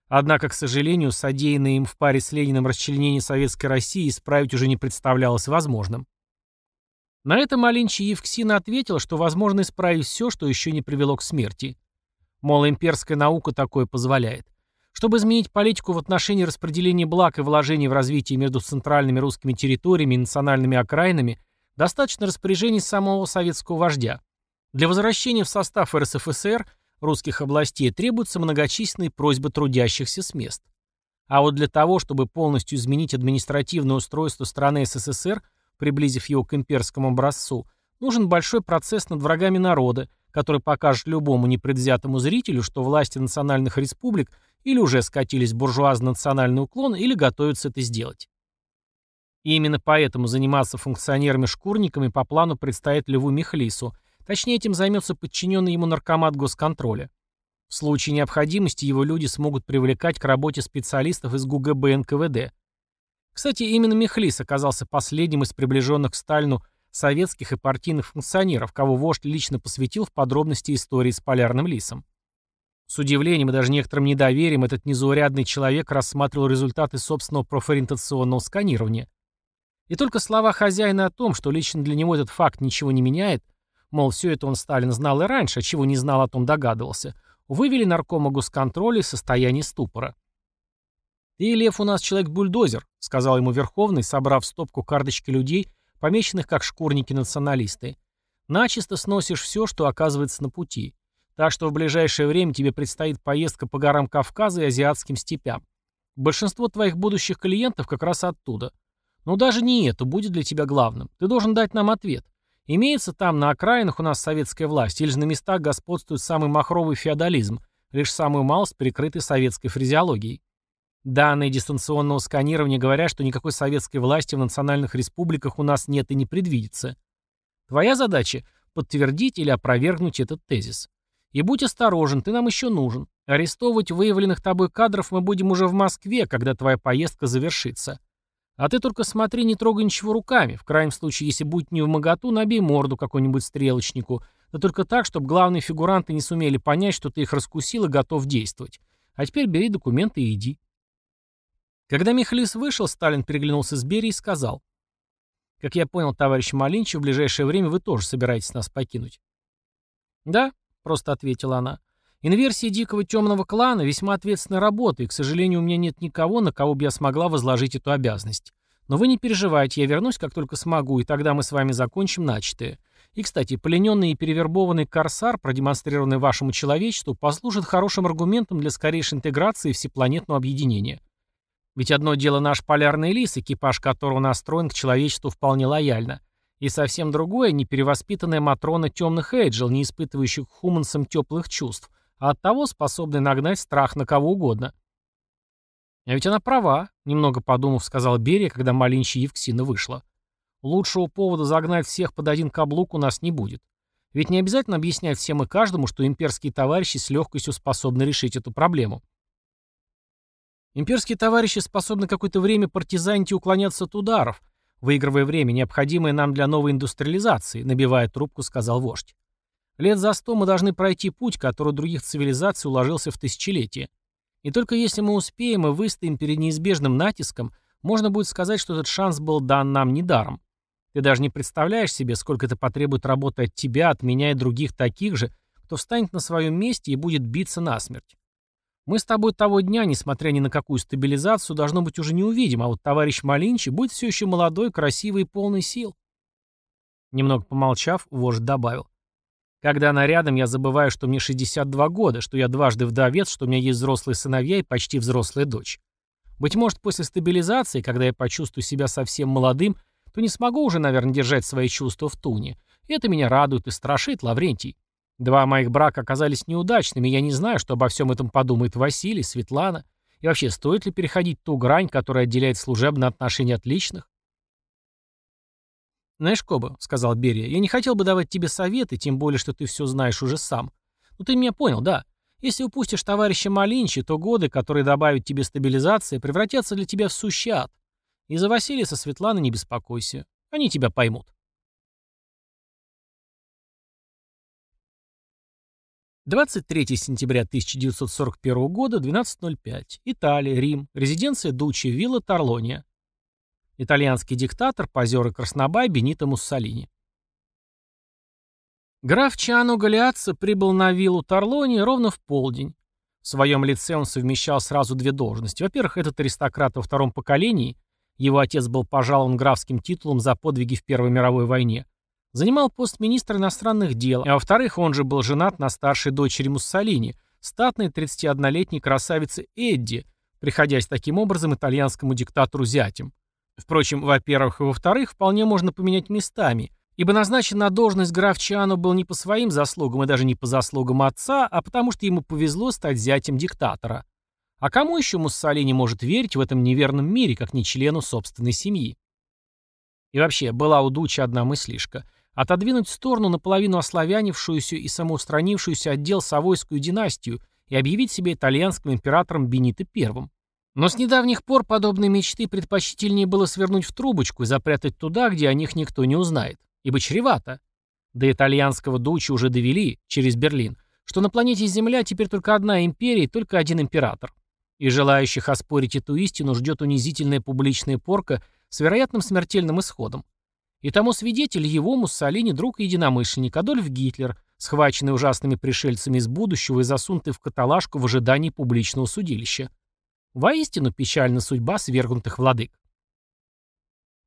Однако, к сожалению, содеянное им в паре с Лениным расчленение Советской России исправить уже не представлялось возможным. На это Малинчи Евксина ответила, что возможно исправить все, что еще не привело к смерти. Мол, имперская наука такое позволяет. Чтобы изменить политику в отношении распределения благ и вложений в развитие между центральными русскими территориями и национальными окраинами, достаточно распоряжений самого советского вождя. Для возвращения в состав РСФСР русских областей требуются многочисленные просьбы трудящихся с мест. А вот для того, чтобы полностью изменить административное устройство страны СССР, приблизив его к имперскому образцу, нужен большой процесс над врагами народа, который покажет любому непредвзятому зрителю, что власти национальных республик или уже скатились в буржуазно-национальный уклон, или готовятся это сделать. И именно поэтому заниматься функционерами-шкурниками по плану предстоит Льву Михлису, точнее этим займется подчиненный ему наркомат госконтроля. В случае необходимости его люди смогут привлекать к работе специалистов из ГУГБ НКВД. Кстати, именно Мехлис оказался последним из приближенных к Сталину советских и партийных функционеров, кого вождь лично посвятил в подробности истории с полярным лисом. С удивлением и даже некоторым недоверием этот незаурядный человек рассматривал результаты собственного профориентационного сканирования. И только слова хозяина о том, что лично для него этот факт ничего не меняет, мол, все это он Сталин знал и раньше, а чего не знал о том догадывался, вывели наркома госконтроля из состояния ступора. «Ты, Лев, у нас человек-бульдозер», — сказал ему Верховный, собрав стопку карточки людей, помеченных как шкурники-националисты. «Начисто сносишь все, что оказывается на пути. Так что в ближайшее время тебе предстоит поездка по горам Кавказа и азиатским степям. Большинство твоих будущих клиентов как раз оттуда. Но даже не это будет для тебя главным. Ты должен дать нам ответ. Имеется там на окраинах у нас советская власть, или же на местах господствует самый махровый феодализм, лишь самую малость прикрытый советской фразеологией. Данные дистанционного сканирования говорят, что никакой советской власти в национальных республиках у нас нет и не предвидится. Твоя задача – подтвердить или опровергнуть этот тезис. И будь осторожен, ты нам еще нужен. Арестовывать выявленных тобой кадров мы будем уже в Москве, когда твоя поездка завершится. А ты только смотри, не трогай ничего руками. В крайнем случае, если будет не в моготу, набей морду какому-нибудь стрелочнику. Да только так, чтобы главные фигуранты не сумели понять, что ты их раскусил и готов действовать. А теперь бери документы и иди. Когда Михалис вышел, Сталин переглянулся с Берией и сказал. «Как я понял, товарищ Малинчев, в ближайшее время вы тоже собираетесь нас покинуть». «Да, просто ответила она. Инверсия дикого темного клана весьма ответственная работа, и, к сожалению, у меня нет никого, на кого бы я смогла возложить эту обязанность. Но вы не переживайте, я вернусь, как только смогу, и тогда мы с вами закончим начатое. И, кстати, плененный и перевербованный корсар, продемонстрированный вашему человечеству, послужит хорошим аргументом для скорейшей интеграции всепланетного объединения. Ведь одно дело наш полярный лис, экипаж которого настроен к человечеству вполне лояльно, и совсем другое — неперевоспитанная Матрона темных Эйджел, не испытывающих хумансом теплых чувств, а оттого способная нагнать страх на кого угодно. А ведь она права, немного подумав, сказал Берия, когда Малинчи Евксина вышла. Лучшего повода загнать всех под один каблук у нас не будет. Ведь не обязательно объяснять всем и каждому, что имперские товарищи с легкостью способны решить эту проблему. Имперские товарищи способны какое-то время партизанить и уклоняться от ударов, выигрывая время, необходимое нам для новой индустриализации, набивая трубку, сказал вождь. Лет за сто мы должны пройти путь, который у других цивилизаций уложился в тысячелетие. И только если мы успеем и выстоим перед неизбежным натиском, можно будет сказать, что этот шанс был дан нам недаром. Ты даже не представляешь себе, сколько это потребует работы от тебя, от меня и других таких же, кто встанет на своем месте и будет биться насмерть. Мы с тобой того дня, несмотря ни на какую стабилизацию, должно быть уже не увидим, а вот товарищ Малинчи будет все еще молодой, красивый и полный сил. Немного помолчав, вождь добавил. Когда она рядом, я забываю, что мне 62 года, что я дважды вдовец, что у меня есть взрослые сыновья и почти взрослая дочь. Быть может, после стабилизации, когда я почувствую себя совсем молодым, то не смогу уже, наверное, держать свои чувства в туне. Это меня радует и страшит, Лаврентий. Два моих брака оказались неудачными, я не знаю, что обо всем этом подумает Василий, Светлана. И вообще, стоит ли переходить ту грань, которая отделяет служебные отношения от личных? «Знаешь, Коба», — сказал Берия, — «я не хотел бы давать тебе советы, тем более, что ты все знаешь уже сам. Но ты меня понял, да? Если упустишь товарища Малинчи, то годы, которые добавят тебе стабилизации, превратятся для тебя в сущий ад. И за Василия со Светланой не беспокойся. Они тебя поймут». 23 сентября 1941 года, 12.05. Италия, Рим. Резиденция Дучи, вилла Торлония. Итальянский диктатор, позер и краснобай Бенито Муссолини. Граф Чано Галиатцо прибыл на виллу Торлония ровно в полдень. В своем лице он совмещал сразу две должности. Во-первых, этот аристократ во втором поколении, его отец был пожалован графским титулом за подвиги в Первой мировой войне – Занимал пост министра иностранных дел, а во-вторых, он же был женат на старшей дочери Муссолини, статной 31-летней красавице Эдди, приходясь таким образом итальянскому диктатору зятем. Впрочем, во-первых и во-вторых, вполне можно поменять местами, ибо назначен на должность граф Чиано был не по своим заслугам и даже не по заслугам отца, а потому что ему повезло стать зятем диктатора. А кому еще Муссолини может верить в этом неверном мире, как не члену собственной семьи? И вообще, была у Дучи одна мыслишка – отодвинуть в сторону наполовину ославянившуюся и самоустранившуюся отдел Савойскую династию и объявить себя итальянским императором Бенито I. Но с недавних пор подобные мечты предпочтительнее было свернуть в трубочку и запрятать туда, где о них никто не узнает, ибо чревато. До итальянского дучи уже довели, через Берлин, что на планете Земля теперь только одна империя и только один император. И желающих оспорить эту истину ждет унизительная публичная порка с вероятным смертельным исходом. И тому свидетель его, Муссолини, друг и единомышленник, Адольф Гитлер, схваченный ужасными пришельцами из будущего и засунутый в каталажку в ожидании публичного судилища. Воистину печальна судьба свергнутых владык.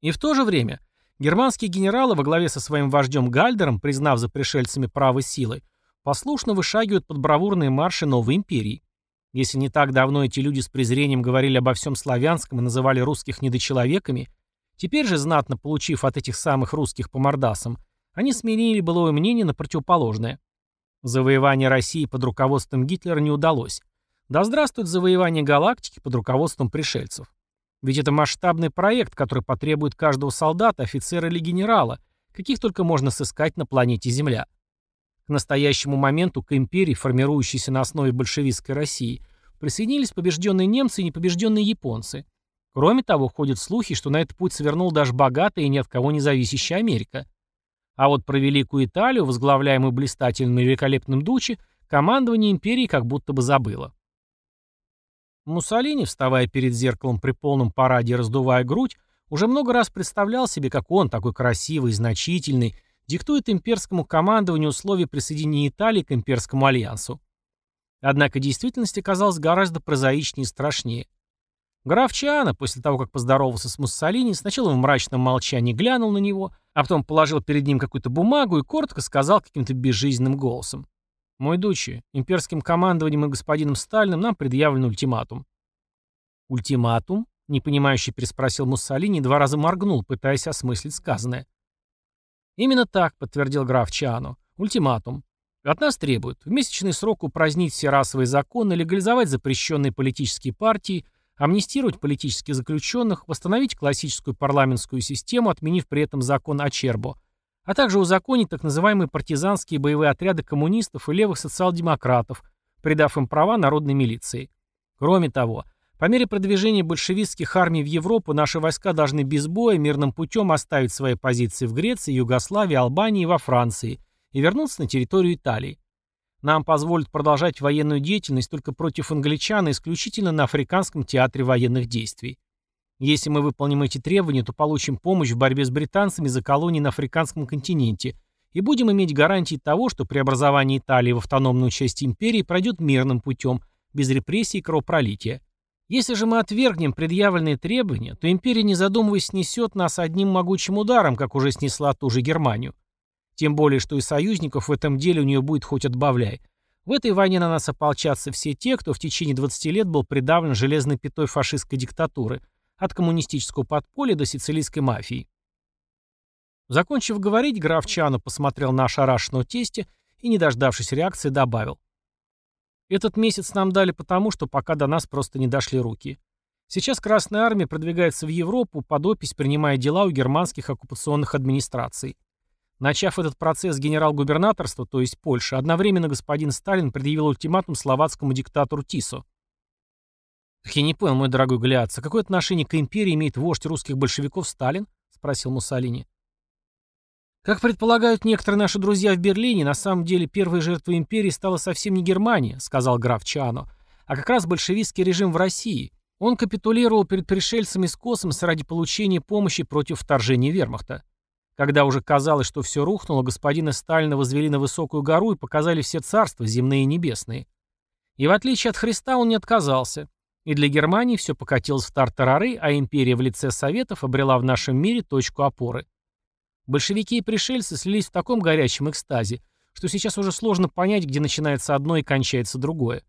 И в то же время германские генералы во главе со своим вождем Гальдером, признав за пришельцами право силы, послушно вышагивают под бравурные марши новой империи. Если не так давно эти люди с презрением говорили обо всем славянском и называли русских недочеловеками, теперь же, знатно получив от этих самых русских по мордасам, они сменили былое мнение на противоположное. Завоевание России под руководством Гитлера не удалось. Да здравствует завоевание галактики под руководством пришельцев. Ведь это масштабный проект, который потребует каждого солдата, офицера или генерала, каких только можно сыскать на планете Земля. К настоящему моменту к империи, формирующейся на основе большевистской России, присоединились побежденные немцы и непобежденные японцы. Кроме того, ходят слухи, что на этот путь свернул даже богатая и ни от кого не зависящая Америка. А вот про Великую Италию, возглавляемую блистательным и великолепным Дучи, командование империи как будто бы забыло. Муссолини, вставая перед зеркалом при полном параде и раздувая грудь, уже много раз представлял себе, как он, такой красивый, значительный, диктует имперскому командованию условия присоединения Италии к имперскому альянсу. Однако действительность оказалась гораздо прозаичнее и страшнее. Граф Чиана, после того, как поздоровался с Муссолини, сначала в мрачном молчании глянул на него, а потом положил перед ним какую-то бумагу и коротко сказал каким-то безжизненным голосом. «Мой дучи, имперским командованием и господином Сталиным нам предъявлен ультиматум». «Ультиматум?» — непонимающе переспросил Муссолини и два раза моргнул, пытаясь осмыслить сказанное. «Именно так», — подтвердил граф Чиано. «Ультиматум. От нас требуют в месячный срок упразднить все расовые законы, легализовать запрещенные политические партии, амнистировать политических заключенных, восстановить классическую парламентскую систему, отменив при этом закон о Чербо, а также узаконить так называемые партизанские боевые отряды коммунистов и левых социал-демократов, придав им права народной милиции. Кроме того, по мере продвижения большевистских армий в Европу наши войска должны без боя мирным путем оставить свои позиции в Греции, Югославии, Албании и во Франции и вернуться на территорию Италии. Нам позволят продолжать военную деятельность только против англичан исключительно на Африканском театре военных действий. Если мы выполним эти требования, то получим помощь в борьбе с британцами за колонии на Африканском континенте и будем иметь гарантии того, что преобразование Италии в автономную часть империи пройдет мирным путем, без репрессий и кровопролития. Если же мы отвергнем предъявленные требования, то империя, не задумываясь, снесет нас одним могучим ударом, как уже снесла ту же Германию. Тем более, что и союзников в этом деле у нее будет хоть отбавляй. В этой войне на нас ополчатся все те, кто в течение 20 лет был придавлен железной пятой фашистской диктатуры, от коммунистического подполья до сицилийской мафии. Закончив говорить, граф Чану посмотрел на ошарашенного тестя и, не дождавшись реакции, добавил. «Этот месяц нам дали потому, что пока до нас просто не дошли руки. Сейчас Красная Армия продвигается в Европу под опись, принимая дела у германских оккупационных администраций. Начав этот процесс генерал-губернаторства, то есть Польша, одновременно господин Сталин предъявил ультиматум словацкому диктатору «Я не понял, мой дорогой Гляц, а какое отношение к империи имеет вождь русских большевиков Сталин?» — спросил Муссолини. Как предполагают некоторые наши друзья в Берлине, на самом деле первой жертвой империи стала совсем не Германия, сказал граф Чано, а как раз большевистский режим в России. Он капитулировал перед пришельцами с космоса ради получения помощи против вторжения вермахта. Когда уже казалось, что все рухнуло, господина Сталина возвели на высокую гору и показали все царства, земные и небесные. И в отличие от Христа он не отказался. И для Германии все покатилось в тартарары, а империя в лице Советов обрела в нашем мире точку опоры. Большевики и пришельцы слились в таком горячем экстазе, что сейчас уже сложно понять, где начинается одно и кончается другое.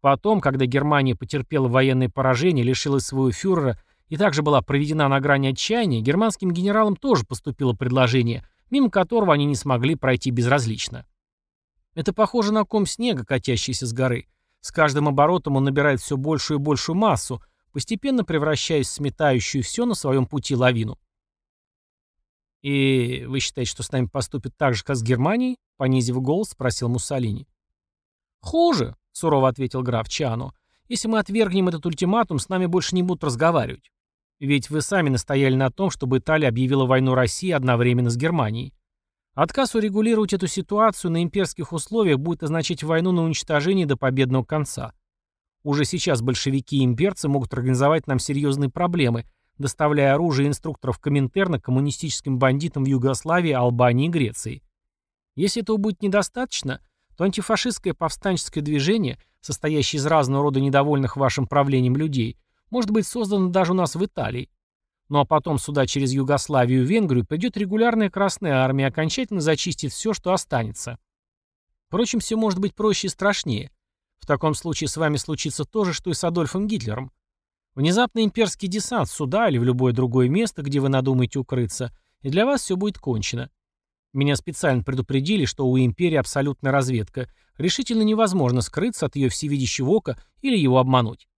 Потом, когда Германия потерпела военное поражение, лишилась своего фюрера и также была проведена на грани отчаяния, германским генералам тоже поступило предложение, мимо которого они не смогли пройти безразлично. Это похоже на ком снега, катящийся с горы. С каждым оборотом он набирает все большую и большую массу, постепенно превращаясь в сметающую все на своем пути лавину. «И вы считаете, что с нами поступят так же, как с Германией?» понизив голос, спросил Муссолини. «Хуже», — сурово ответил граф Чано. Если мы отвергнем этот ультиматум, с нами больше не будут разговаривать. Ведь вы сами настояли на том, чтобы Италия объявила войну России одновременно с Германией. Отказ урегулировать эту ситуацию на имперских условиях будет означать войну на уничтожение до победного конца. Уже сейчас большевики и имперцы могут организовать нам серьезные проблемы, доставляя оружие инструкторов Коминтерна коммунистическим бандитам в Югославии, Албании и Греции. Если этого будет недостаточно, то антифашистское повстанческое движение, состоящее из разного рода недовольных вашим правлением людей, может быть создано даже у нас в Италии. Ну а потом сюда через Югославию и Венгрию придет регулярная Красная Армия и окончательно зачистит все, что останется. Впрочем, все может быть проще и страшнее. В таком случае с вами случится то же, что и с Адольфом Гитлером. Внезапный имперский десант сюда или в любое другое место, где вы надумаете укрыться, и для вас все будет кончено. Меня специально предупредили, что у империи абсолютная разведка. Решительно невозможно скрыться от ее всевидящего ока или его обмануть.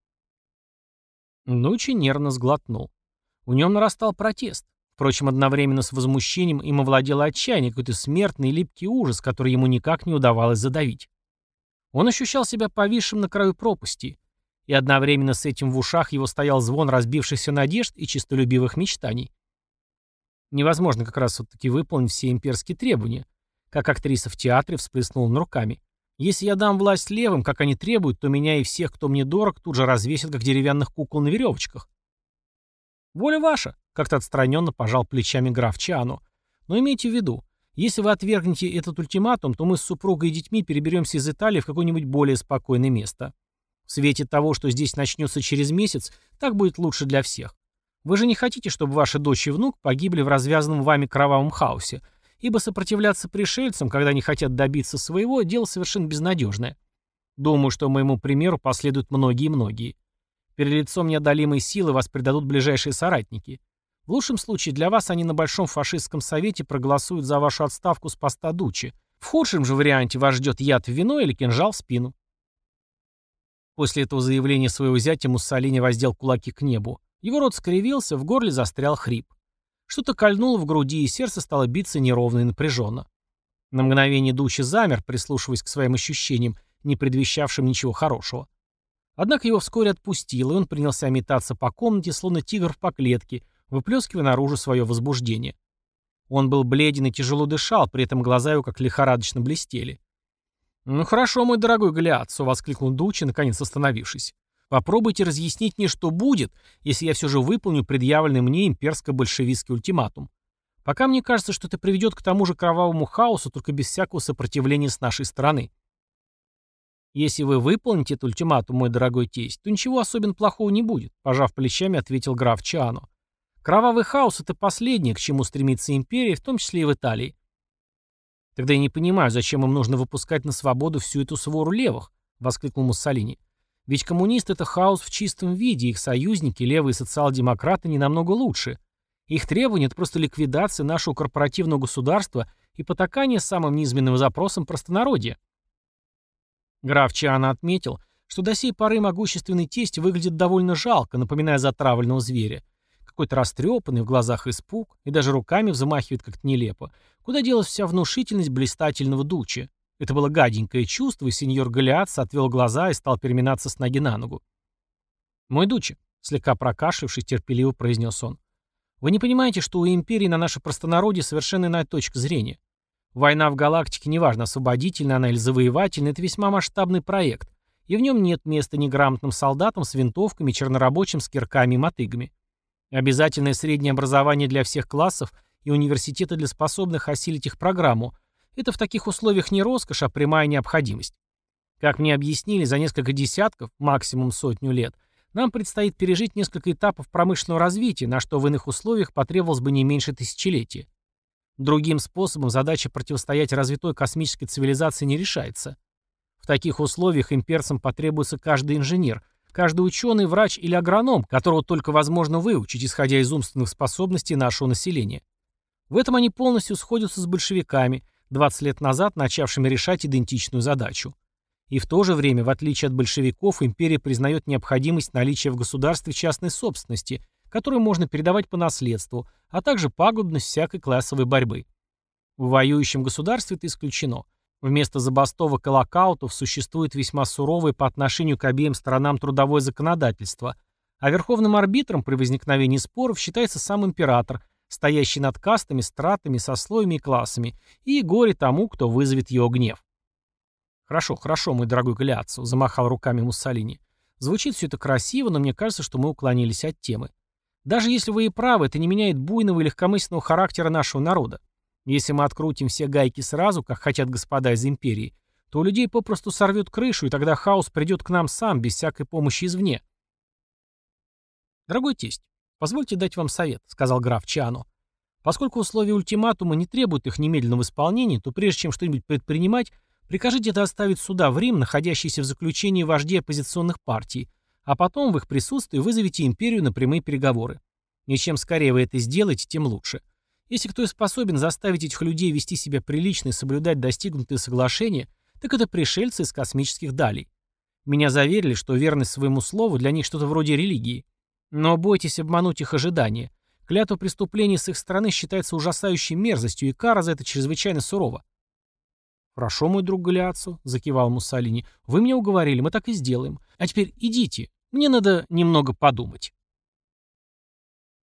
Нучи нервно сглотнул. В нем нарастал протест. Впрочем, одновременно с возмущением им овладело отчаяние, какой-то смертный липкий ужас, который ему никак не удавалось задавить. Он ощущал себя повисшим на краю пропасти, и одновременно с этим в ушах его стоял звон разбившихся надежд и чистолюбивых мечтаний. Невозможно как раз вот таки выполнить все имперские требования. Как актриса в театре всплеснула он руками. Если я дам власть левым, как они требуют, то меня и всех, кто мне дорог, тут же развесят, как деревянных кукол на веревочках. Воля ваша, как-то отстраненно пожал плечами граф Чану. Но имейте в виду, если вы отвергнете этот ультиматум, то мы с супругой и детьми переберемся из Италии в какое-нибудь более спокойное место. В свете того, что здесь начнется через месяц, так будет лучше для всех. Вы же не хотите, чтобы ваши дочь и внук погибли в развязанном вами кровавом хаосе, ибо сопротивляться пришельцам, когда они хотят добиться своего, дело совершенно безнадежное. Думаю, что моему примеру последуют многие-многие. Перед лицом неодолимой силы вас предадут ближайшие соратники. В лучшем случае для вас они на Большом фашистском совете проголосуют за вашу отставку с поста Дучи. В худшем же варианте вас ждет яд в вино или кинжал в спину. После этого заявления своего зятя Муссолини воздел кулаки к небу. Его рот скривился, в горле застрял хрип. Что-то кольнуло в груди, и сердце стало биться неровно и напряженно. На мгновение Дучи замер, прислушиваясь к своим ощущениям, не предвещавшим ничего хорошего. Однако его вскоре отпустило, и он принялся метаться по комнате, словно тигр по клетке, выплескивая наружу свое возбуждение. Он был бледен и тяжело дышал, при этом глаза его как лихорадочно блестели. «Ну хорошо, мой дорогой Галиатсо», — воскликнул Дучи, наконец остановившись. Попробуйте разъяснить мне, что будет, если я все же выполню предъявленный мне имперско-большевистский ультиматум. Пока мне кажется, что это приведет к тому же кровавому хаосу, только без всякого сопротивления с нашей стороны. Если вы выполните этот ультиматум, мой дорогой тесть, то ничего особенно плохого не будет, пожав плечами, ответил граф Чано. Кровавый хаос — это последнее, к чему стремится империя, в том числе и в Италии. Тогда я не понимаю, зачем им нужно выпускать на свободу всю эту свору левых, воскликнул Муссолини. Ведь коммунисты — это хаос в чистом виде, их союзники, левые социал-демократы, не намного лучше. Их требования — это просто ликвидация нашего корпоративного государства и потакание самым низменным запросам простонародья. Граф Чиана отметил, что до сей поры могущественный тесть выглядит довольно жалко, напоминая затравленного зверя. Какой-то растрепанный, в глазах испуг, и даже руками взмахивает как-то нелепо. Куда делась вся внушительность блистательного дуча? Это было гаденькое чувство, и сеньор Голиатс отвел глаза и стал переминаться с ноги на ногу. «Мой дуче», — слегка прокашлившись, терпеливо произнес он, «вы не понимаете, что у империи на наше простонародье совершенно иная точка зрения. Война в галактике, неважно, освободительная она или завоевательная, это весьма масштабный проект, и в нем нет места неграмотным солдатам с винтовками, чернорабочим с кирками и мотыгами. Обязательное среднее образование для всех классов и университеты для способных осилить их программу, это в таких условиях не роскошь, а прямая необходимость. Как мне объяснили, за несколько десятков, максимум сотню лет, нам предстоит пережить несколько этапов промышленного развития, на что в иных условиях потребовалось бы не меньше тысячелетия. Другим способом задача противостоять развитой космической цивилизации не решается. В таких условиях имперцам потребуется каждый инженер, каждый ученый, врач или агроном, которого только возможно выучить, исходя из умственных способностей нашего населения. В этом они полностью сходятся с большевиками, 20 лет назад начавшими решать идентичную задачу. И в то же время, в отличие от большевиков, империя признает необходимость наличия в государстве частной собственности, которую можно передавать по наследству, а также пагубность всякой классовой борьбы. В воюющем государстве это исключено. Вместо забастовок и локаутов существует весьма суровое по отношению к обеим сторонам трудовое законодательство, а верховным арбитром при возникновении споров считается сам император, стоящий над кастами, стратами, сословиями и классами, и горе тому, кто вызовет его гнев. «Хорошо, хорошо, мой дорогой Галиаццо», — замахал руками Муссолини. «Звучит все это красиво, но мне кажется, что мы уклонились от темы. Даже если вы и правы, это не меняет буйного и легкомысленного характера нашего народа. Если мы открутим все гайки сразу, как хотят господа из империи, то у людей попросту сорвет крышу, и тогда хаос придет к нам сам, без всякой помощи извне. «Дорогой тесть, позвольте дать вам совет», — сказал граф Чано. «Поскольку условия ультиматума не требуют их немедленного исполнения, то прежде чем что-нибудь предпринимать, прикажите это оставить суда в Рим, находящиеся в заключении вождей оппозиционных партий, а потом в их присутствии вызовите империю на прямые переговоры. И чем скорее вы это сделаете, тем лучше. Если кто и способен заставить этих людей вести себя прилично и соблюдать достигнутые соглашения, так это пришельцы из космических далей. Меня заверили, что верность своему слову для них что-то вроде религии. Но бойтесь обмануть их ожидания. Клятва преступления с их стороны считается ужасающей мерзостью, и кара за это чрезвычайно сурова. «Хорошо, мой друг Галиацу», — закивал Муссолини. «Вы меня уговорили, мы так и сделаем. А теперь идите. Мне надо немного подумать».